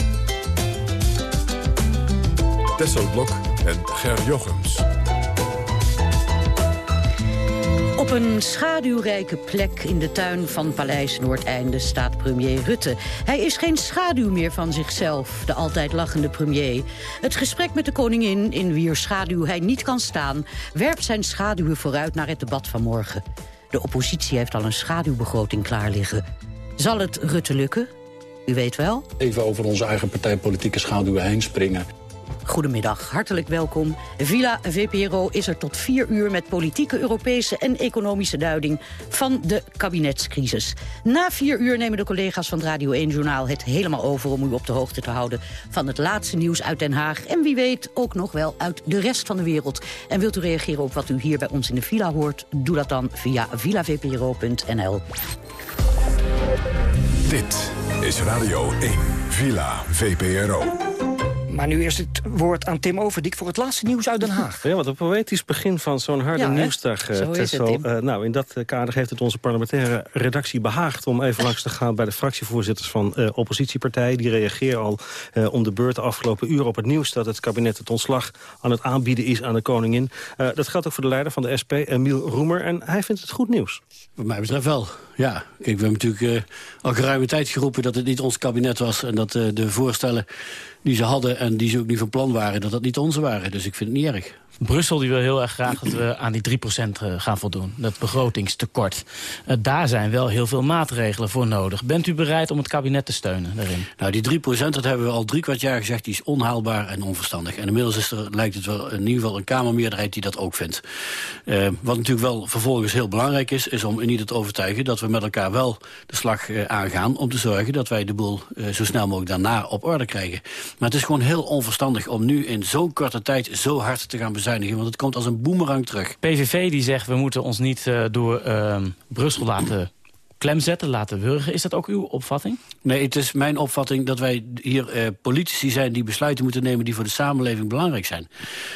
Tesselblok en Ger Jochems. Op een schaduwrijke plek in de tuin van Paleis Noordeinde staat premier Rutte. Hij is geen schaduw meer van zichzelf, de altijd lachende premier. Het gesprek met de koningin, in wier schaduw hij niet kan staan... werpt zijn schaduwen vooruit naar het debat van morgen. De oppositie heeft al een schaduwbegroting klaar liggen. Zal het Rutte lukken? U weet wel. Even over onze eigen partijpolitieke schaduwen heen springen. Goedemiddag, hartelijk welkom. Villa VPRO is er tot vier uur met politieke, Europese en economische duiding van de kabinetscrisis. Na vier uur nemen de collega's van het Radio 1-journaal het helemaal over om u op de hoogte te houden van het laatste nieuws uit Den Haag. En wie weet ook nog wel uit de rest van de wereld. En wilt u reageren op wat u hier bij ons in de villa hoort? Doe dat dan via villavpro.nl. Dit is Radio 1, Villa VPRO. Maar nu eerst het woord aan Tim Overdiek voor het laatste nieuws uit Den Haag. Ja, wat een poëtisch begin van zo'n harde Ja, nieuwsdag, eh, Zo is Tessel. het, Tim. Eh, nou, in dat kader heeft het onze parlementaire redactie behaagd... om even langs te gaan bij de fractievoorzitters van eh, oppositiepartijen. Die reageren al eh, om de beurt de afgelopen uur op het nieuws... dat het kabinet het ontslag aan het aanbieden is aan de koningin. Eh, dat geldt ook voor de leider van de SP, Emiel Roemer. En hij vindt het goed nieuws. Wat mij betreft wel. Ja, kijk, we hebben natuurlijk eh, al geruime tijd geroepen dat het niet ons kabinet was. En dat eh, de voorstellen die ze hadden en die ze ook niet van plan waren, dat dat niet onze waren. Dus ik vind het niet erg. Brussel die wil heel erg graag dat we aan die 3% gaan voldoen. Dat begrotingstekort. Eh, daar zijn wel heel veel maatregelen voor nodig. Bent u bereid om het kabinet te steunen daarin? Nou, die 3% dat hebben we al drie kwart jaar gezegd, die is onhaalbaar en onverstandig. En inmiddels is er, lijkt het wel in ieder geval een Kamermeerderheid die dat ook vindt. Eh, wat natuurlijk wel vervolgens heel belangrijk is, is om in ieder te overtuigen dat we met elkaar wel de slag eh, aangaan om te zorgen dat wij de boel eh, zo snel mogelijk daarna op orde krijgen. Maar het is gewoon heel onverstandig om nu in zo'n korte tijd zo hard te gaan bezuinigen, want het komt als een boemerang terug. PVV die zegt we moeten ons niet eh, door eh, Brussel laten klemzetten, laten wurgen. Is dat ook uw opvatting? Nee, het is mijn opvatting dat wij hier eh, politici zijn... die besluiten moeten nemen die voor de samenleving belangrijk zijn.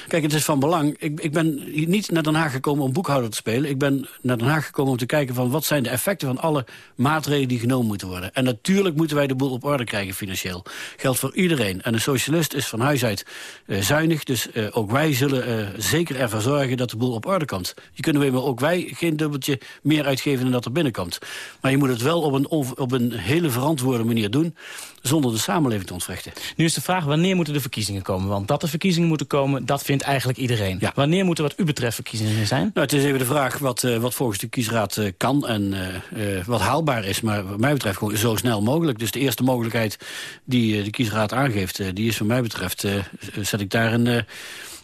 Kijk, het is van belang. Ik, ik ben niet naar Den Haag gekomen om boekhouder te spelen. Ik ben naar Den Haag gekomen om te kijken van... wat zijn de effecten van alle maatregelen die genomen moeten worden. En natuurlijk moeten wij de boel op orde krijgen financieel. Geldt voor iedereen. En een socialist is van huis uit eh, zuinig. Dus eh, ook wij zullen zeker ervoor zorgen dat de boel op orde komt. Je kunnen we ook wij geen dubbeltje meer uitgeven dan dat er binnenkomt. Maar je moet het wel op een, op een hele verantwoorde manier doen... zonder de samenleving te ontwrichten. Nu is de vraag, wanneer moeten de verkiezingen komen? Want dat er verkiezingen moeten komen, dat vindt eigenlijk iedereen. Wanneer moeten wat u betreft verkiezingen zijn? Nou, het is even de vraag wat, uh, wat volgens de kiesraad uh, kan en uh, wat haalbaar is. Maar wat mij betreft gewoon zo snel mogelijk. Dus de eerste mogelijkheid die de kiesraad aangeeft... die is wat mij betreft, zet ik daar een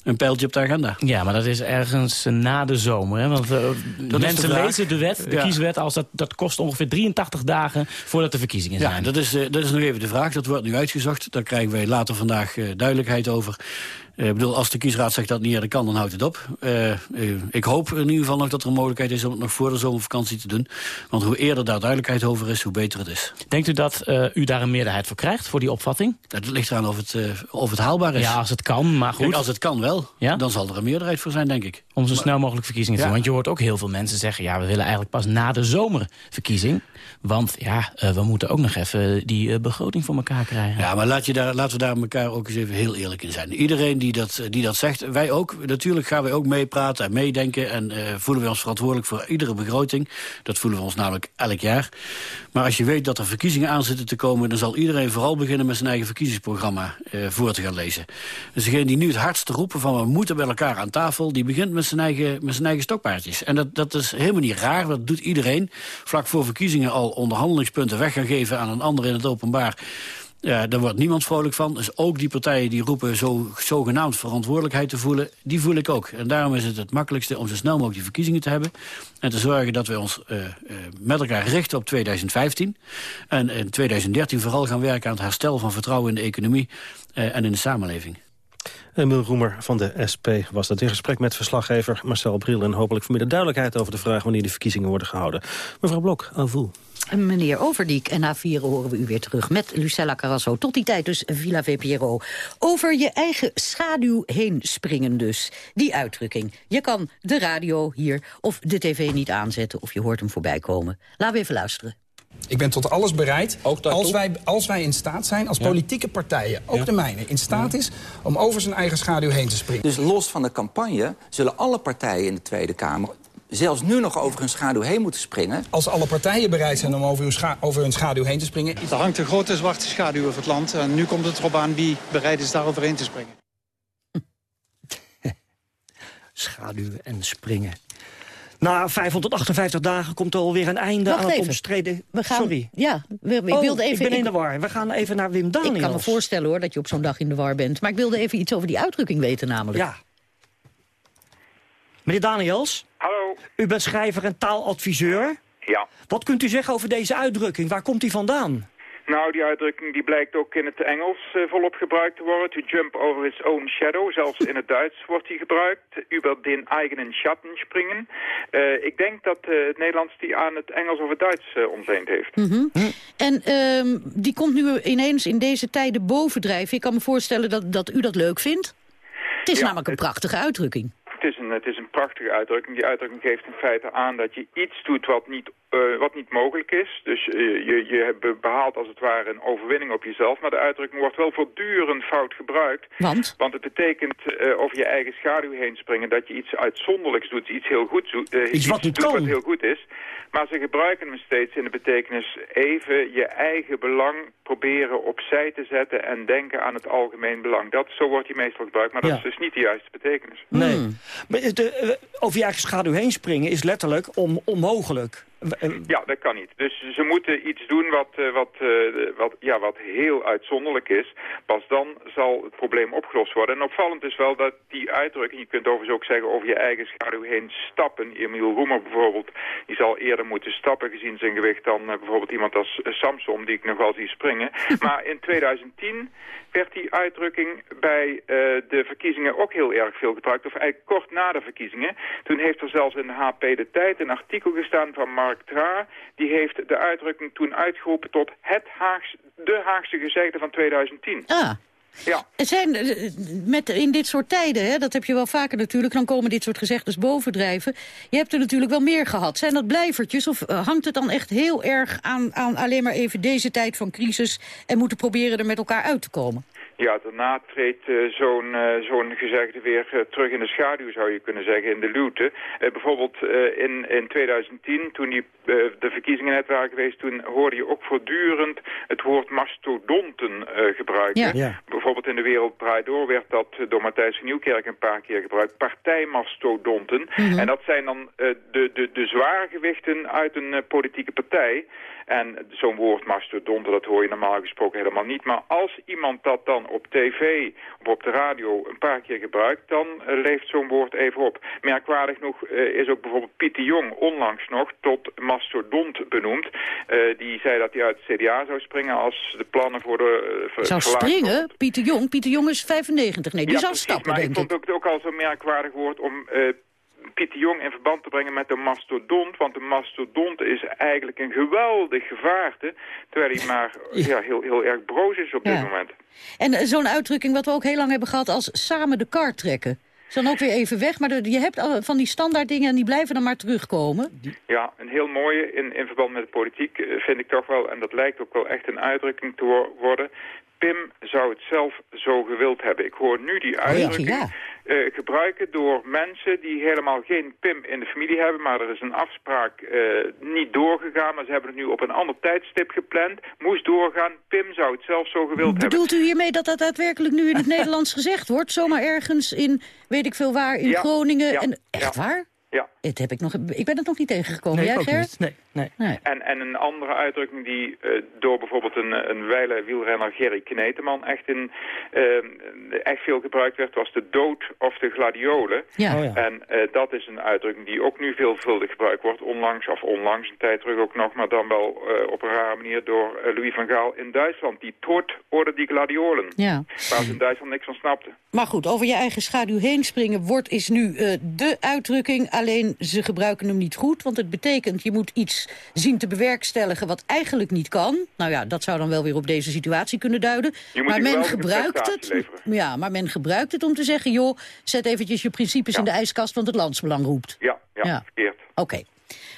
een pijltje op de agenda. Ja, maar dat is ergens na de zomer. Hè? Want uh, mensen lezen de wet, de kieswet, als dat, dat kost ongeveer 83 dagen voordat de verkiezingen zijn. Ja, dat is, uh, dat is nog even de vraag. Dat wordt nu uitgezocht. Daar krijgen wij later vandaag uh, duidelijkheid over. Eh, ik bedoel, als de kiesraad zegt dat het niet eerder kan, dan houdt het op. Uh, ik hoop in ieder geval nog dat er een mogelijkheid is om het nog voor de zomervakantie te doen. Want hoe eerder daar duidelijkheid over is, hoe beter het is. Denkt u dat uh, u daar een meerderheid voor krijgt, voor die opvatting? Dat ligt eraan of het, of het haalbaar is. Ja, als het kan, maar goed. Kijk, als het kan wel, ja? dan zal er een meerderheid voor zijn, denk ik. Om zo snel mogelijk verkiezingen te doen. Want je hoort ook heel veel mensen zeggen... ja, we willen eigenlijk pas na de zomerverkiezing. Want ja, we moeten ook nog even die begroting voor elkaar krijgen. Ja, maar laat je daar, laten we daar elkaar ook eens even heel eerlijk in zijn. Iedereen die dat, die dat zegt wij ook, natuurlijk gaan wij ook meepraten en meedenken... en uh, voelen we ons verantwoordelijk voor iedere begroting. Dat voelen we ons namelijk elk jaar. Maar als je weet dat er verkiezingen aan zitten te komen... dan zal iedereen vooral beginnen met zijn eigen verkiezingsprogramma uh, voor te gaan lezen. Dus degene die nu het hardste roepen van we moeten bij elkaar aan tafel... die begint met zijn eigen, met zijn eigen stokpaardjes. En dat, dat is helemaal niet raar, dat doet iedereen. Vlak voor verkiezingen al onderhandelingspunten weg gaan geven aan een ander in het openbaar... Ja, daar wordt niemand vrolijk van. Dus ook die partijen die roepen zo, zogenaamd verantwoordelijkheid te voelen... die voel ik ook. En daarom is het het makkelijkste om zo snel mogelijk die verkiezingen te hebben... en te zorgen dat we ons uh, uh, met elkaar richten op 2015... en in 2013 vooral gaan werken aan het herstel van vertrouwen in de economie... Uh, en in de samenleving. Emil Roemer van de SP was dat in gesprek met verslaggever Marcel Bril... en hopelijk vanmiddag duidelijkheid over de vraag wanneer de verkiezingen worden gehouden. Mevrouw Blok, aan voel. Meneer Overdiek, en na vieren horen we u weer terug met Lucella Carrasso. Tot die tijd dus Villa VPRO. Over je eigen schaduw heen springen dus. Die uitdrukking. Je kan de radio hier of de tv niet aanzetten... of je hoort hem voorbij komen. Laten we even luisteren. Ik ben tot alles bereid als wij, als wij in staat zijn, als politieke partijen, ook de mijne, in staat is om over zijn eigen schaduw heen te springen. Dus los van de campagne zullen alle partijen in de Tweede Kamer zelfs nu nog over hun schaduw heen moeten springen. Als alle partijen bereid zijn om over, over hun schaduw heen te springen... Er hangt een grote zwarte schaduw over het land. En nu komt het erop aan wie bereid is daar overheen te springen. schaduw en springen. Na 558 dagen komt er alweer een einde Wacht aan het omstreden... We gaan, Sorry. Ja, we, Oh, wilde even... ik ben in de war. We gaan even naar Wim Daniels. Ik kan me voorstellen hoor dat je op zo'n dag in de war bent. Maar ik wilde even iets over die uitdrukking weten namelijk. Ja. Meneer Daniels? Hallo. U bent schrijver en taaladviseur. Ja. Wat kunt u zeggen over deze uitdrukking? Waar komt die vandaan? Nou, die uitdrukking die blijkt ook in het Engels eh, volop gebruikt te worden. To jump over his own shadow. Zelfs in het Duits wordt die gebruikt. Über den eigenen Schatten springen. Eh, ik denk dat eh, het Nederlands die aan het Engels of het Duits ontleend heeft. Mhm. En ehm, die komt nu ineens in deze tijden bovendrijven. Ik kan me voorstellen dat, dat u dat leuk vindt. Het is Ja, namelijk een prachtige uitdrukking. Het is, een, het is een prachtige uitdrukking. Die uitdrukking geeft in feite aan dat je iets doet wat niet, eh, wat niet mogelijk is. Dus eh, je, je be- behaalt als het ware een overwinning op jezelf. Maar de uitdrukking wordt wel voortdurend fout gebruikt. Want? Want het betekent eh, over je eigen schaduw heen springen dat je iets uitzonderlijks doet. Iets heel goed doet. eh, Iets wat niet doet wat heel goed is. Maar ze gebruiken hem steeds in de betekenis even je eigen belang proberen opzij te zetten en denken aan het algemeen belang. Dat, zo wordt hij meestal gebruikt, maar dat Ja. is dus niet de juiste betekenis. Nee. Maar de, eh, over je eigen schaduw heen springen is letterlijk on, onmogelijk. Ja, dat kan niet. Dus ze moeten iets doen wat, eh, wat, eh, wat, ja, wat heel uitzonderlijk is. Pas dan zal het probleem opgelost worden. En opvallend is wel dat die uitdrukking, je kunt overigens ook zeggen over je eigen schaduw heen stappen. Emiel Roemer bijvoorbeeld, die zal eerder moeten stappen gezien zijn gewicht dan eh, bijvoorbeeld iemand als Samson, die ik nog wel zie springen. Maar in 2010 werd die uitdrukking bij de verkiezingen ook heel erg veel gebruikt. Of eigenlijk kort na de verkiezingen. Toen heeft er zelfs in HP De Tijd een artikel gestaan van Mark. Die heeft de uitdrukking toen uitgeroepen tot het Haags, de Haagse gezegde van 2010. Ah. Ja. Zijn eh, met, in dit soort tijden, hè, dat heb je wel vaker natuurlijk... dan komen dit soort gezegdes bovendrijven. Je hebt er natuurlijk wel meer gehad. Zijn dat blijvertjes of eh, hangt het dan echt heel erg aan, aan alleen maar even deze tijd van crisis... en moeten proberen er met elkaar uit te komen? Ja, daarna treedt uh, zo'n uh, zo'n gezegde weer uh, terug in de schaduw, zou je kunnen zeggen, in de luwte. bijvoorbeeld in, in 2010, toen die, de verkiezingen net waren geweest, toen hoorde je ook voortdurend het woord mastodonten gebruiken. Ja. Ja. Bijvoorbeeld in de Wereld Draait Door werd dat door Matthijs van Nieuwkerk een paar keer gebruikt. Partijmastodonten. Mm -hmm. En dat zijn dan de, de, de zwaargewichten uit een politieke partij. En zo'n woord mastodonten, dat hoor je normaal gesproken helemaal niet. Maar als iemand dat dan op tv of op de radio een paar keer gebruikt, dan uh, leeft zo'n woord even op. Merkwaardig uh, is ook bijvoorbeeld Pieter Jong onlangs nog tot mastodont benoemd. Uh, die zei dat hij uit het CDA zou springen als de plannen voor de... zou springen? Pieter Jong? Pieter Jong is 95. Nee, die ja, precies, stappen, maar denk ik. vond het ook al zo'n merkwaardig woord om Pieter Jong in verband te brengen met de mastodont. Want de mastodont is eigenlijk een geweldig gevaarte. Terwijl hij maar ja, heel, heel erg broos is op dit moment. En uh, zo'n uitdrukking wat we ook heel lang hebben gehad als samen de kar trekken. Is dan ook weer even weg, maar je hebt van die standaard dingen en die blijven dan maar terugkomen. Ja, een heel mooie in, in verband met de politiek eh, vind ik toch wel, en dat lijkt ook wel echt een uitdrukking te worden. Pim zou het zelf zo gewild hebben. Ik hoor nu die uitdrukking oh ja, uh, gebruiken door mensen die helemaal geen Pim in de familie hebben. Maar er is een afspraak uh, niet doorgegaan. Maar ze hebben het nu op een ander tijdstip gepland. Moest doorgaan. Pim zou het zelf zo gewild Bedoelt hebben. Bedoelt u hiermee dat dat daadwerkelijk nu in het Nederlands gezegd wordt? Zomaar ergens in, weet ik veel waar, in ja, Groningen? En, echt waar? Ja. Het heb ik, nog, ik ben het nog niet tegengekomen. Nee, Jij, ook niet. Nee, nee. nee. En, en een andere uitdrukking die uh, door bijvoorbeeld een, een wijle wielrenner Gerry Kneteman echt, in, uh, echt veel gebruikt werd, was de dood of de gladiolen. Ja. Oh, ja. En uh, dat is een uitdrukking die ook nu veelvuldig gebruikt wordt. Onlangs, of onlangs, een tijd terug ook nog, maar dan wel op een rare manier door Louis van Gaal in Duitsland. Die tot orde die gladiolen. Ja. Waar ze in Duitsland niks van snapten. Maar goed, over je eigen schaduw heen springen wordt is nu de uitdrukking. Alleen ze gebruiken hem niet goed, want het betekent je moet iets zien te bewerkstelligen wat eigenlijk niet kan. Nou ja, dat zou dan wel weer op deze situatie kunnen duiden. Maar men gebruikt het. Leveren. Ja, maar men gebruikt het om te zeggen, joh, zet eventjes je principes ja. in de ijskast, want het landsbelang roept. Ja, ja, Ja. verkeerd. Oké. Okay.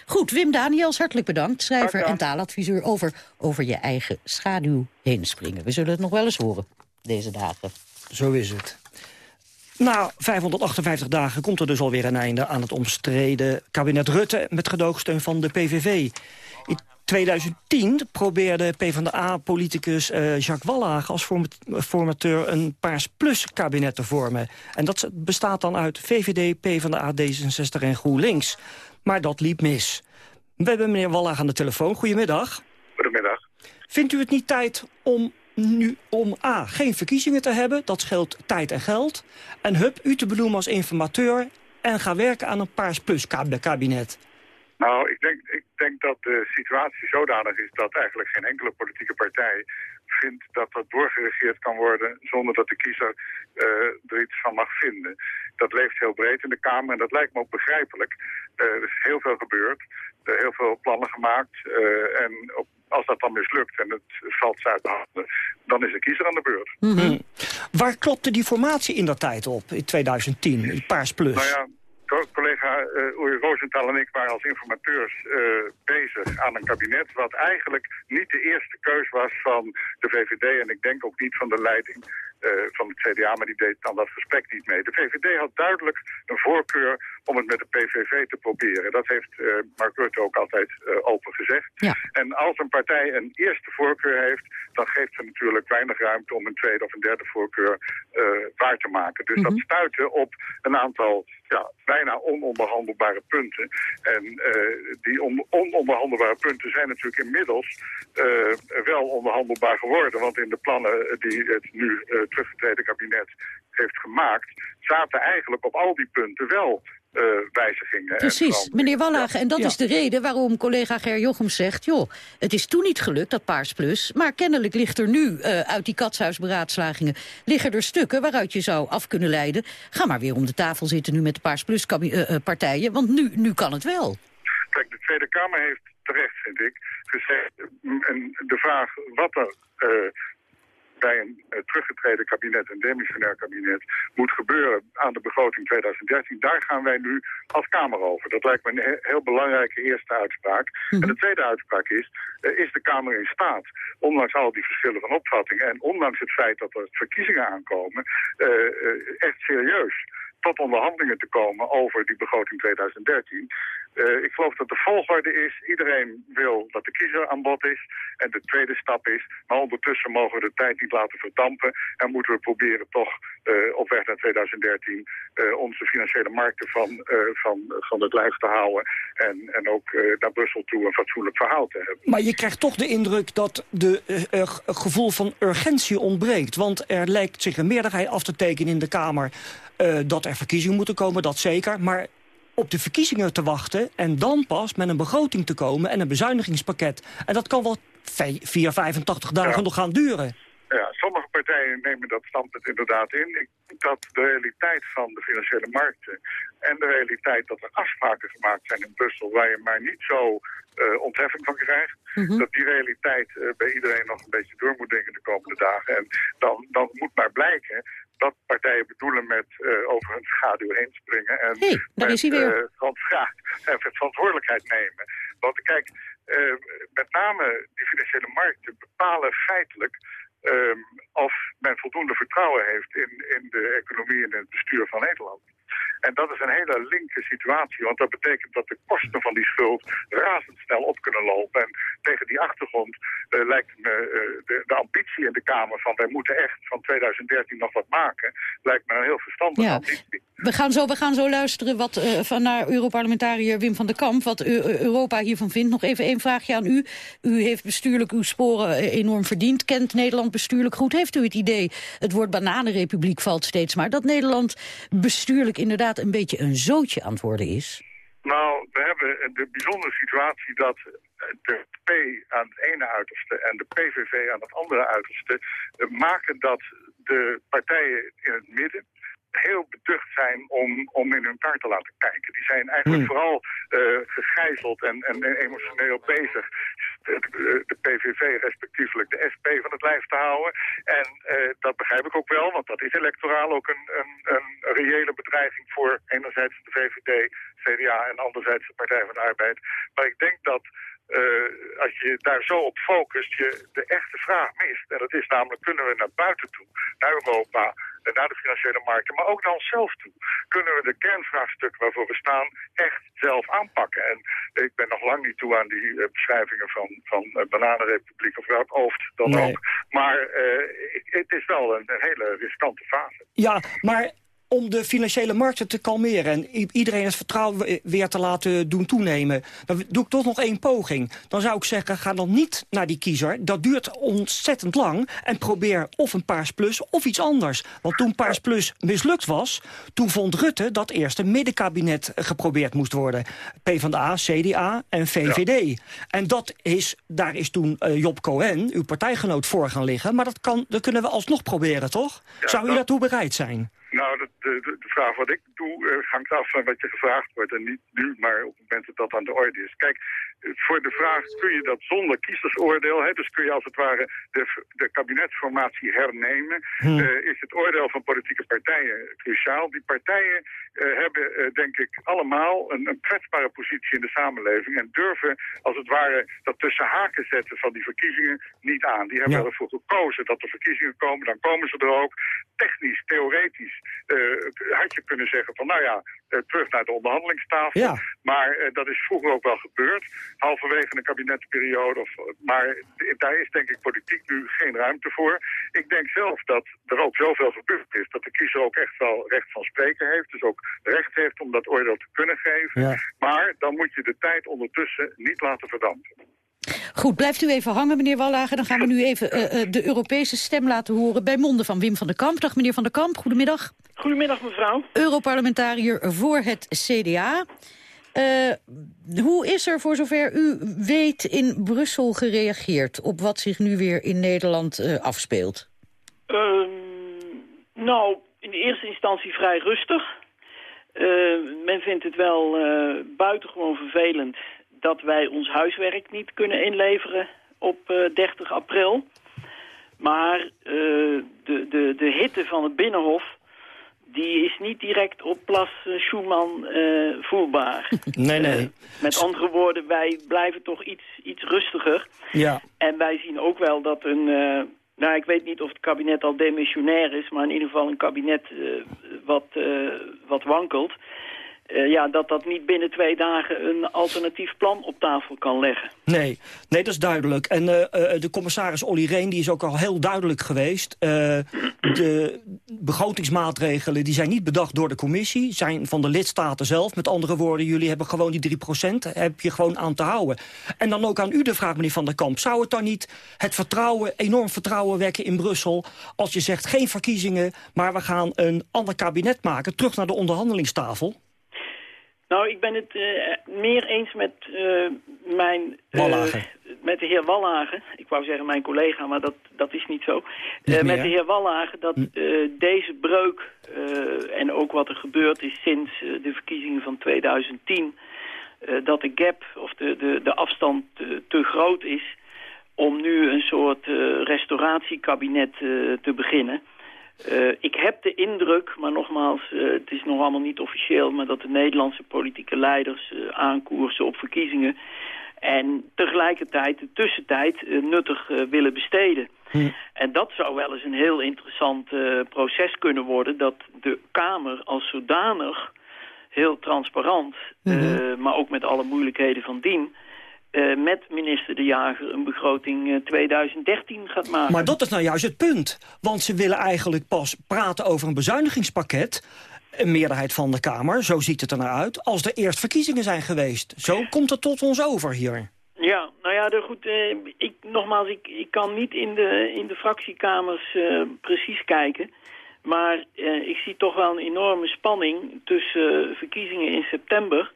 Goed, Wim Daniels, hartelijk bedankt. Schrijver en taaladviseur over, over je eigen schaduw heen springen. We zullen het nog wel eens horen deze dagen. Zo is het. Na 558 dagen komt er dus alweer een einde aan het omstreden kabinet Rutte... met gedoogsteun van de PVV. In 2010 probeerde PvdA-politicus uh, Jacques Wallage als formateur... een Paars Plus-kabinet te vormen. En dat bestaat dan uit VVD, PvdA, D66 en GroenLinks. Maar dat liep mis. We hebben meneer Wallage aan de telefoon. Goedemiddag. Goedemiddag. Vindt u het niet tijd om nu om A, geen verkiezingen te hebben. Dat scheelt tijd en geld. En hup, u te benoemen als informateur... en ga werken aan een Paars Plus kabinet. Nou, ik denk, ik denk dat de situatie zodanig is... dat eigenlijk geen enkele politieke partij vindt dat dat doorgeregeerd kan worden... zonder dat de kiezer uh, er iets van mag vinden. Dat leeft heel breed in de Kamer en dat lijkt me ook begrijpelijk. Uh, er is heel veel gebeurd, uh, heel veel plannen gemaakt... en op als dat dan mislukt en het valt uit de handen, dan is de kiezer aan de beurt. Mm -hmm. Waar klopte die formatie in dat tijd op, in 2010, in Paars Plus? Nou ja, collega uh, Uri Rosenthal en ik waren als informateurs uh, bezig aan een kabinet... wat eigenlijk niet de eerste keus was van de VVD... en ik denk ook niet van de leiding van het CDA, maar die deed dan dat gesprek niet mee. De VVD had duidelijk een voorkeur om het met de PVV te proberen. Dat heeft Mark Rutte ook altijd open gezegd. Ja. En als een partij een eerste voorkeur heeft... dan geeft ze natuurlijk weinig ruimte om een tweede of een derde voorkeur waar te maken. Dus mm -hmm. dat stuitte op een aantal ja, bijna ononderhandelbare punten. En uh, die on ononderhandelbare punten zijn natuurlijk inmiddels uh, wel onderhandelbaar geworden. Want in de plannen die het nu teruggetreden kabinet heeft gemaakt... zaten eigenlijk op al die punten wel uh, wijzigingen. Precies, en meneer Wallage. En dat ja. is de reden waarom collega Ger Jochem zegt... joh, het is toen niet gelukt, dat Paars Plus... maar kennelijk ligt er nu uh, uit die katshuisberaadslagingen... liggen er stukken waaruit je zou af kunnen leiden... ga maar weer om de tafel zitten nu met de Paars Plus uh, partijen... want nu, nu kan het wel. Kijk, de Tweede Kamer heeft terecht, vind ik, gezegd... en de vraag wat er bij een uh, teruggetreden kabinet, een demissionair kabinet, moet gebeuren aan de begroting 2013. Daar gaan wij nu als Kamer over. Dat lijkt me een heel belangrijke eerste uitspraak. En de tweede uitspraak is, uh, is de Kamer in staat, ondanks al die verschillen van opvattingen en ondanks het feit dat er verkiezingen aankomen, echt serieus tot onderhandelingen te komen over die begroting 2013. Uh, ik geloof dat de volgorde is, iedereen wil dat de kiezer aan bod is. En de tweede stap is, maar ondertussen mogen we de tijd niet laten verdampen. En moeten we proberen toch uh, op weg naar 2013 uh, onze financiële markten van, van, van het lijf te houden. En, en ook naar Brussel toe een fatsoenlijk verhaal te hebben. Maar je krijgt toch de indruk dat de gevoel van urgentie ontbreekt. Want er lijkt zich een meerderheid af te tekenen in de Kamer... dat er verkiezingen moeten komen, dat zeker. Maar op de verkiezingen te wachten... en dan pas met een begroting te komen en een bezuinigingspakket. En dat kan wel 4, 85 dagen ja. nog gaan duren. Ja, sommige partijen nemen dat standpunt inderdaad in. Ik denk dat de realiteit van de financiële markten... en de realiteit dat er afspraken gemaakt zijn in Brussel... waar je maar niet zo uh, ontheffing van krijgt... Mm -hmm. dat die realiteit uh, bij iedereen nog een beetje door moet denken de komende dagen. En dan, dan moet maar blijken dat partijen bedoelen met uh, over hun schaduw heen springen. En hey, daar met, is hij weer. Van, ja, verantwoordelijkheid nemen. Want kijk, uh, met name die financiële markten bepalen feitelijk um, of men voldoende vertrouwen heeft in, in de economie en het bestuur van Nederland. En dat is een hele linker situatie, want dat betekent dat de kosten van die schuld razendsnel op kunnen lopen. En tegen die achtergrond uh, lijkt me uh, de, de, ambitie in de Kamer van wij moeten echt van 2013 nog wat maken, lijkt me een heel verstandige ja. ambitie. We gaan zo, we gaan zo luisteren wat, uh, van naar Europarlementariër Wim van der Kamp, wat Europa hiervan vindt. Nog even één vraagje aan u. U heeft bestuurlijk uw sporen enorm verdiend, kent Nederland bestuurlijk goed. Heeft u het idee, het woord bananenrepubliek valt steeds maar, dat Nederland bestuurlijk inderdaad een beetje een zootje aan het worden is? Nou, we hebben de bijzondere situatie dat de P aan het ene uiterste en de PVV aan het andere uiterste maken dat de partijen in het midden heel beducht zijn om, om in hun kaart te laten kijken. Die zijn eigenlijk hmm. vooral uh, gegijzeld en, en, emotioneel bezig de, de, PVV, respectievelijk de SP van het lijf te houden. En uh, dat begrijp ik ook wel, want dat is electoraal ook een, een, een reële bedreiging voor enerzijds de VVD, CDA en anderzijds de Partij van de Arbeid. Maar ik denk dat uh, als je daar zo op focust, je de echte vraag mist. En dat is namelijk, kunnen we naar buiten toe, naar Europa, naar de financiële markten, maar ook naar onszelf toe. Kunnen we de kernvraagstukken waarvoor we staan echt zelf aanpakken? En ik ben nog lang niet toe aan die uh, beschrijvingen van, van uh, Bananenrepubliek of welk hoofd dan nee. ook. Maar het is wel een, een hele riskante fase. Ja, maar om de financiële markten te kalmeren... en iedereen het vertrouwen weer te laten doen toenemen... dan doe ik toch nog één poging. Dan zou ik zeggen, ga dan niet naar die kiezer. Dat duurt ontzettend lang. En probeer of een Paars Plus of iets anders. Want toen Paars Plus mislukt was... toen vond Rutte dat eerst een middenkabinet geprobeerd moest worden. PvdA, CDA en VVD. Ja. En dat is, daar is toen uh, Job Cohen, uw partijgenoot, voor gaan liggen. Maar dat, kan, dat kunnen we alsnog proberen, toch? Ja, zou u daartoe bereid zijn? Nou, de, de, de, vraag wat ik doe hangt af van wat je gevraagd wordt. En niet nu, maar op het moment dat dat aan de orde is. Kijk, voor de vraag kun je dat zonder kiezersoordeel... Hè, dus kun je als het ware de, de kabinetsformatie hernemen... Hmm. Uh, is het oordeel van politieke partijen cruciaal. Die partijen uh, hebben, uh, denk ik, allemaal een, een kwetsbare positie in de samenleving... en durven, als het ware, dat tussen haken zetten van die verkiezingen niet aan. Die hebben ja. ervoor gekozen dat er verkiezingen komen, dan komen ze er ook. Technisch, theoretisch had je kunnen zeggen van, nou ja, terug naar de onderhandelingstafel. Ja. Maar dat is vroeger ook wel gebeurd halverwege een kabinetsperiode. Of, maar daar is denk ik politiek nu geen ruimte voor. Ik denk zelf dat er ook zoveel gebeurd is dat de kiezer ook echt wel recht van spreken heeft. Dus ook recht heeft om dat oordeel te kunnen geven. Ja. Maar dan moet je de tijd ondertussen niet laten verdampen. Goed, blijft u even hangen, meneer Wallagen. Dan gaan we nu even uh, uh, de Europese stem laten horen bij monden van Wim van der Kamp. Dag meneer van der Kamp, goedemiddag. Goedemiddag mevrouw. Europarlementariër voor het CDA. Uh, hoe is er voor zover u weet in Brussel gereageerd... op wat zich nu weer in Nederland uh, afspeelt? Uh, nou, in de eerste instantie vrij rustig. men vindt het wel buitengewoon vervelend... dat wij ons huiswerk niet kunnen inleveren op 30 april. Maar uh, de, de, de hitte van het Binnenhof die is niet direct op Plas Schumann uh, voelbaar. Nee, nee. Uh, met andere woorden, wij blijven toch iets, iets rustiger. Ja. En wij zien ook wel dat een... Uh, nou, ik weet niet of het kabinet al demissionair is... maar in ieder geval een kabinet wat, wat wankelt... Uh, ja, dat dat niet binnen twee dagen een alternatief plan op tafel kan leggen. Nee, nee dat is duidelijk. En uh, uh, de commissaris Olly Reen die is ook al heel duidelijk geweest. de begrotingsmaatregelen die zijn niet bedacht door de commissie... zijn van de lidstaten zelf. Met andere woorden, jullie hebben gewoon die 3% heb je gewoon aan te houden. En dan ook aan u de vraag, meneer Van der Kamp. Zou het dan niet het vertrouwen, enorm vertrouwen wekken in Brussel... als je zegt geen verkiezingen, maar we gaan een ander kabinet maken... terug naar de onderhandelingstafel? Nou, ik ben het uh, meer eens met uh, mijn... Uh, met de heer Wallagen. Ik wou zeggen mijn collega, maar dat, dat is niet zo. Niet met de heer Wallagen dat deze breuk en ook wat er gebeurd is sinds de verkiezingen van 2010... dat de gap of de, de, de afstand te groot is om nu een soort restauratiekabinet te beginnen... Uh, ik heb de indruk, maar nogmaals, uh, het is nog allemaal niet officieel... maar dat de Nederlandse politieke leiders uh, aankoersen op verkiezingen... en tegelijkertijd de tussentijd nuttig willen besteden. Hm. En dat zou wel eens een heel interessant proces kunnen worden... dat de Kamer als zodanig heel transparant, Mhm. maar ook met alle moeilijkheden van dien... Uh, met minister De Jager een begroting uh, 2013 gaat maken. Maar dat is nou juist het punt. Want ze willen eigenlijk pas praten over een bezuinigingspakket... een meerderheid van de Kamer, zo ziet het er naar uit... als er eerst verkiezingen zijn geweest. Zo komt het tot ons over hier. Ja, nou ja, de, goed, uh, ik, nogmaals, ik, ik kan niet in de, in de fractiekamers precies kijken... Maar ik zie toch wel een enorme spanning tussen verkiezingen in september...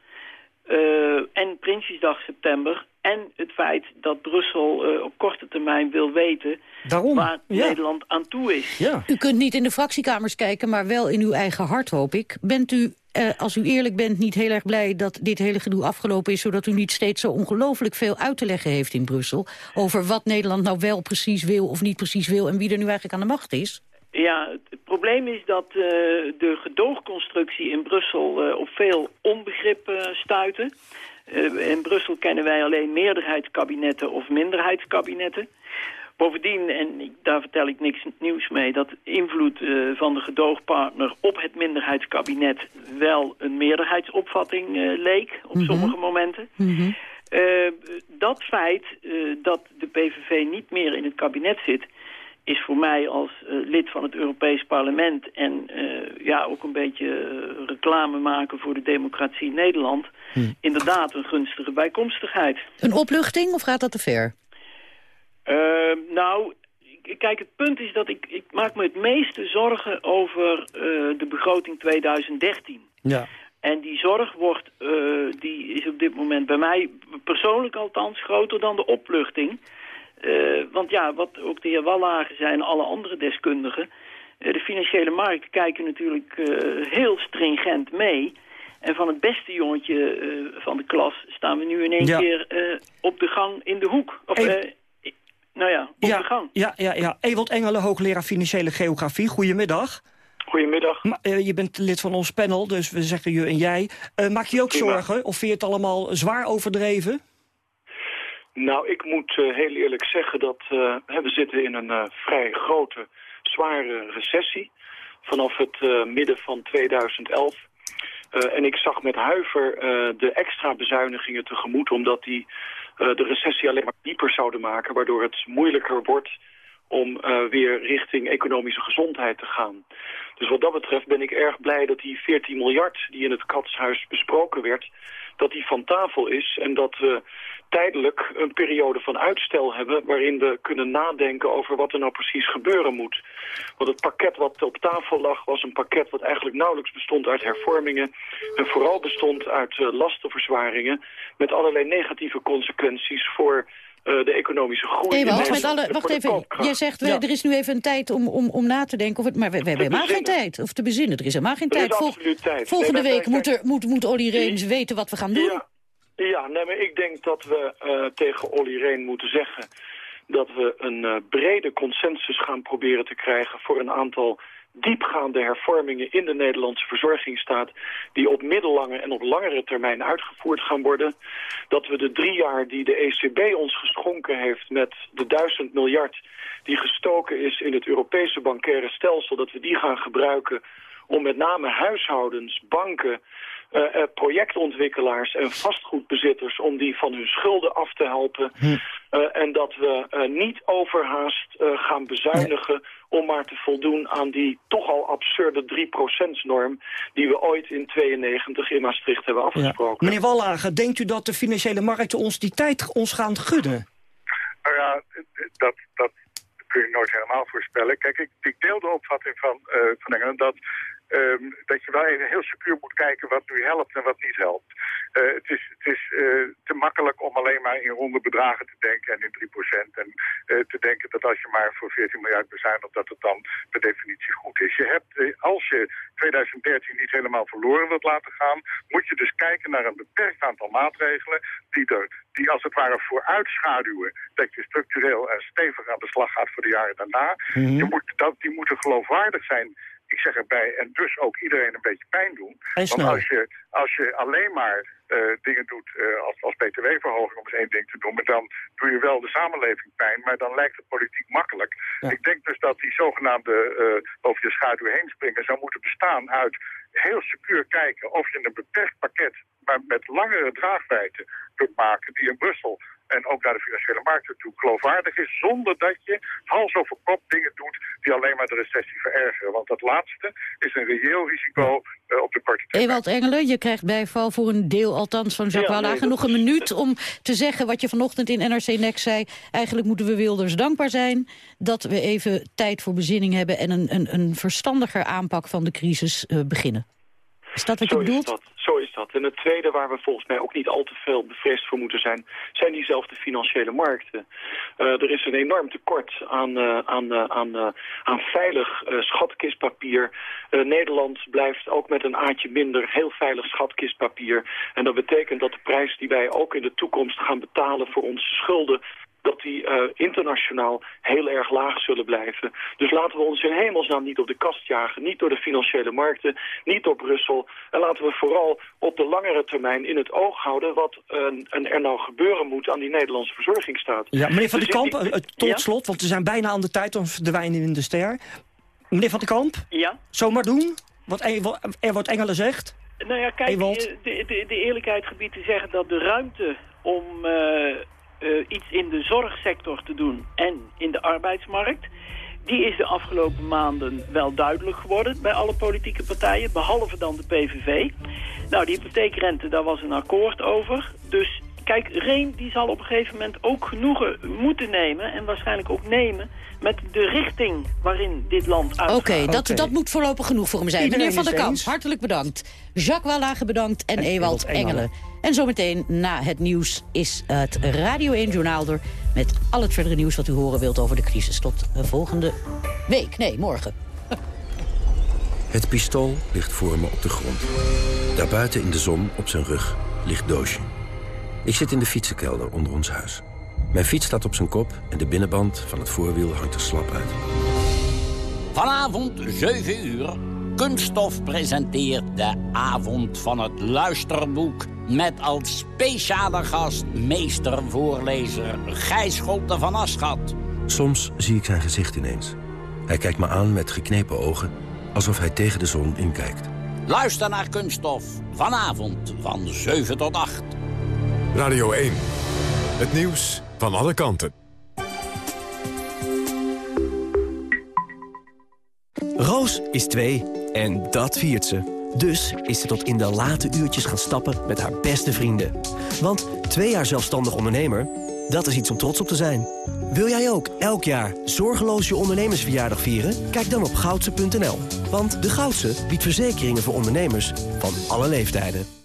Uh, en Prinsjesdag september. En het feit dat Brussel uh, op korte termijn wil weten Daarom, waar ja. Nederland aan toe is. Ja. U kunt niet in de fractiekamers kijken, maar wel in uw eigen hart, hoop ik. Bent u, uh, als u eerlijk bent, niet heel erg blij dat dit hele gedoe afgelopen is... zodat u niet steeds zo ongelooflijk veel uit te leggen heeft in Brussel... over wat Nederland nou wel precies wil of niet precies wil... en wie er nu eigenlijk aan de macht is? Ja, het probleem is dat uh, de gedoogconstructie in Brussel uh, op veel onbegrip uh, stuitte. in Brussel kennen wij alleen meerderheidskabinetten of minderheidskabinetten. Bovendien, en daar vertel ik niks nieuws mee... dat invloed van de gedoogpartner op het minderheidskabinet... wel een meerderheidsopvatting leek op Mm -hmm. sommige momenten. Mm -hmm. dat feit dat de PVV niet meer in het kabinet zit is voor mij als uh, lid van het Europees Parlement... en uh, ja, ook een beetje uh, reclame maken voor de democratie in Nederland... Hm. inderdaad een gunstige bijkomstigheid. Een opluchting of gaat dat te ver? nou, kijk, het punt is dat ik, ik maak me het meeste zorgen over de begroting 2013. Ja. En die zorg wordt, die is op dit moment bij mij persoonlijk althans groter dan de opluchting... Uh, want ja, wat ook de heer Wallagen zei en alle andere deskundigen... Uh, de financiële markten kijken natuurlijk uh, heel stringent mee. En van het beste jongetje van de klas staan we nu in één Ja. keer op de gang in de hoek. Of, Even- nou ja, op ja, de gang. Ja, ja, ja. Ewald Engelen, hoogleraar Financiële Geografie. Goedemiddag. Goedemiddag. Ma eh, je bent lid van ons panel, dus we zeggen je en jij. Eh, maak je je ook Prima. zorgen? Of vind je het allemaal zwaar overdreven? Nou, ik moet eh, heel eerlijk zeggen dat eh, we zitten in een eh, vrij grote, zware recessie. Vanaf het midden van 2011. Eh, en ik zag met huiver de extra bezuinigingen tegemoet... omdat die de recessie alleen maar dieper zouden maken... waardoor het moeilijker wordt om eh, weer richting economische gezondheid te gaan. Dus wat dat betreft ben ik erg blij dat die 14 miljard die in het katshuis besproken werd... dat die van tafel is en dat we tijdelijk een periode van uitstel hebben... waarin we kunnen nadenken over wat er nou precies gebeuren moet. Want het pakket wat op tafel lag was een pakket wat eigenlijk nauwelijks bestond uit hervormingen... en vooral bestond uit eh, lastenverzwaringen met allerlei negatieve consequenties voor de economische groei. met alle, wacht even. Jij zegt, Ja. er is nu even een tijd om, om, om na te denken. Of het, maar we, we hebben helemaal geen tijd. Of te bezinnen, er is helemaal geen Er tijd. Vol- tijd. Volgende Nee, week moet, er, moet, moet Olly Reens weten wat we gaan doen. Ja, ja nee, maar ik denk dat we eh, tegen Olly Reen moeten zeggen... dat we een brede consensus gaan proberen te krijgen voor een aantal diepgaande hervormingen in de Nederlandse verzorgingsstaat... die op middellange en op langere termijn uitgevoerd gaan worden. Dat we de drie jaar die de ECB ons geschonken heeft met de duizend miljard... die gestoken is in het Europese bankaire stelsel, dat we die gaan gebruiken om met name huishoudens, banken, uh, uh, projectontwikkelaars en vastgoedbezitters... om die van hun schulden af te helpen. Hm. Uh, en dat we niet overhaast gaan bezuinigen... om maar te voldoen aan die toch al absurde 3%-norm... die we ooit in 92 in Maastricht hebben afgesproken. Ja. Meneer Wallager, denkt u dat de financiële markten ons die tijd ons gaan gunnen? Nou ja, dat, dat kun je nooit helemaal voorspellen. Kijk, ik, ik deel de opvatting van, van Engeland dat Um, dat je wel even heel secuur moet kijken wat nu helpt en wat niet helpt. Uh, het is, het is uh, te makkelijk om alleen maar in ronde bedragen te denken en in 3%. En uh, te denken dat als je maar voor 14 miljard bezuinigt, dat het dan per definitie goed is. Je hebt, als je 2013 niet helemaal verloren wilt laten gaan, moet je dus kijken naar een beperkt aantal maatregelen die, er, die als het ware vooruitschaduwen dat je structureel en stevig aan de slag gaat voor de jaren daarna. Mm -hmm. je moet, dat, die moeten geloofwaardig zijn ik zeg erbij, en dus ook iedereen een beetje pijn doen. Want als je, als je alleen maar uh, dingen doet uh, als, als btw-verhoging om eens één ding te doen, maar dan doe je wel de samenleving pijn, maar dan lijkt het politiek makkelijk. Ja. Ik denk dus dat die zogenaamde uh, over de schaduw heen springen zou moeten bestaan uit heel secuur kijken of je een beperkt pakket, maar met langere draagwijdte kunt maken, die in Brussel en ook naar de financiële markten toe geloofwaardig is... zonder dat je hals over kop dingen doet die alleen maar de recessie verergeren. Want dat laatste is een reëel risico uh, op de korte termijn. Ewald Engelen, je krijgt bijval voor een deel althans van Jacques ja. Nee, nog een minuut om te zeggen wat je vanochtend in NRC Next zei. Eigenlijk moeten we Wilders dankbaar zijn dat we even tijd voor bezinning hebben... en een, een, een verstandiger aanpak van de crisis uh, beginnen. Is dat wat je bedoelt? Dat. Zo is dat. En het tweede waar we volgens mij ook niet al te veel bevreesd voor moeten zijn... zijn diezelfde financiële markten. Uh, er is een enorm tekort aan, uh, aan, uh, aan, aan veilig schatkistpapier. Nederland blijft ook met een aatje minder heel veilig schatkistpapier. En dat betekent dat de prijs die wij ook in de toekomst gaan betalen voor onze schulden dat die uh, internationaal heel erg laag zullen blijven. Dus laten we ons in hemelsnaam niet op de kast jagen. Niet door de financiële markten, niet door Brussel. En laten we vooral op de langere termijn in het oog houden... wat uh, er nou gebeuren moet aan die Nederlandse verzorgingsstaat. Ja, meneer Van dus den Kamp, die... tot ja? slot, want we zijn bijna aan de tijd... dan verdwijnen in de ster. Meneer Van den Kamp, ja? zomaar doen wat er wordt Engelen zegt... Nou ja, kijk, de, de, de, eerlijkheid gebied te zeggen dat de ruimte om... Uh, uh, iets in de zorgsector te doen en in de arbeidsmarkt. Die is de afgelopen maanden wel duidelijk geworden bij alle politieke partijen, behalve dan de PVV. Nou, die hypotheekrente, daar was een akkoord over. Dus kijk, Reen die zal op een gegeven moment ook genoegen moeten nemen en waarschijnlijk ook nemen met de richting waarin dit land uitgaat. Oké, okay, dat, okay. dat moet voorlopig genoeg voor hem zijn. Iedereen Meneer Van der Kamp, hartelijk bedankt. Jacques Wallage bedankt en, en Ewald Engelen. Engelen. En zometeen na het nieuws is het Radio 1 Journaal er... met al het verdere nieuws wat u horen wilt over de crisis. Tot volgende week. Nee, morgen. Het pistool ligt voor me op de grond. Daarbuiten in de zon, op zijn rug, ligt Doosje. Ik zit in de fietsenkelder onder ons huis. Mijn fiets staat op zijn kop en de binnenband van het voorwiel hangt er slap uit. Vanavond 7 uur. Kunststof presenteert de avond van het luisterboek... met als speciale gast meestervoorlezer Gijs Scholte van Aschat. Soms zie ik zijn gezicht ineens. Hij kijkt me aan met geknepen ogen, alsof hij tegen de zon inkijkt. Luister naar Kunststof, vanavond van 7 tot 8. Radio 1, het nieuws van alle kanten. Roos is twee en dat viert ze. Dus is ze tot in de late uurtjes gaan stappen met haar beste vrienden. Want twee jaar zelfstandig ondernemer, dat is iets om trots op te zijn. Wil jij ook elk jaar zorgeloos je ondernemersverjaardag vieren? Kijk dan op goudse.nl. Want de Goudse biedt verzekeringen voor ondernemers van alle leeftijden.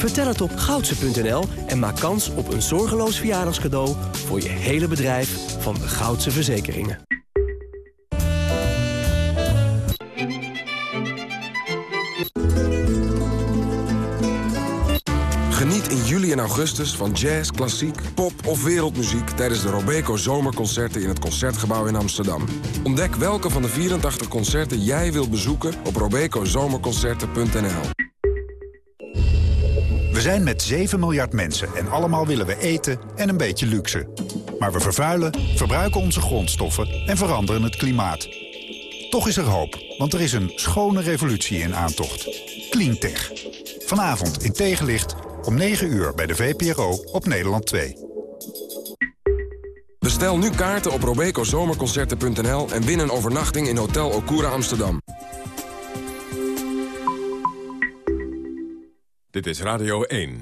Vertel het op goudse.nl en maak kans op een zorgeloos verjaardagscadeau... voor je hele bedrijf van de Goudse Verzekeringen. Geniet in juli en augustus van jazz, klassiek, pop of wereldmuziek... tijdens de Robeco Zomerconcerten in het Concertgebouw in Amsterdam. Ontdek welke van de 84 concerten jij wilt bezoeken op robecozomerconcerten.nl. We zijn met 7 miljard mensen en allemaal willen we eten en een beetje luxe. Maar we vervuilen, verbruiken onze grondstoffen en veranderen het klimaat. Toch is er hoop, want er is een schone revolutie in aantocht. Cleantech. Vanavond in tegenlicht om 9 uur bij de VPRO op Nederland 2. Bestel nu kaarten op robecozomerconcerten.nl en win een overnachting in Hotel Okura Amsterdam. Dit is Radio 1.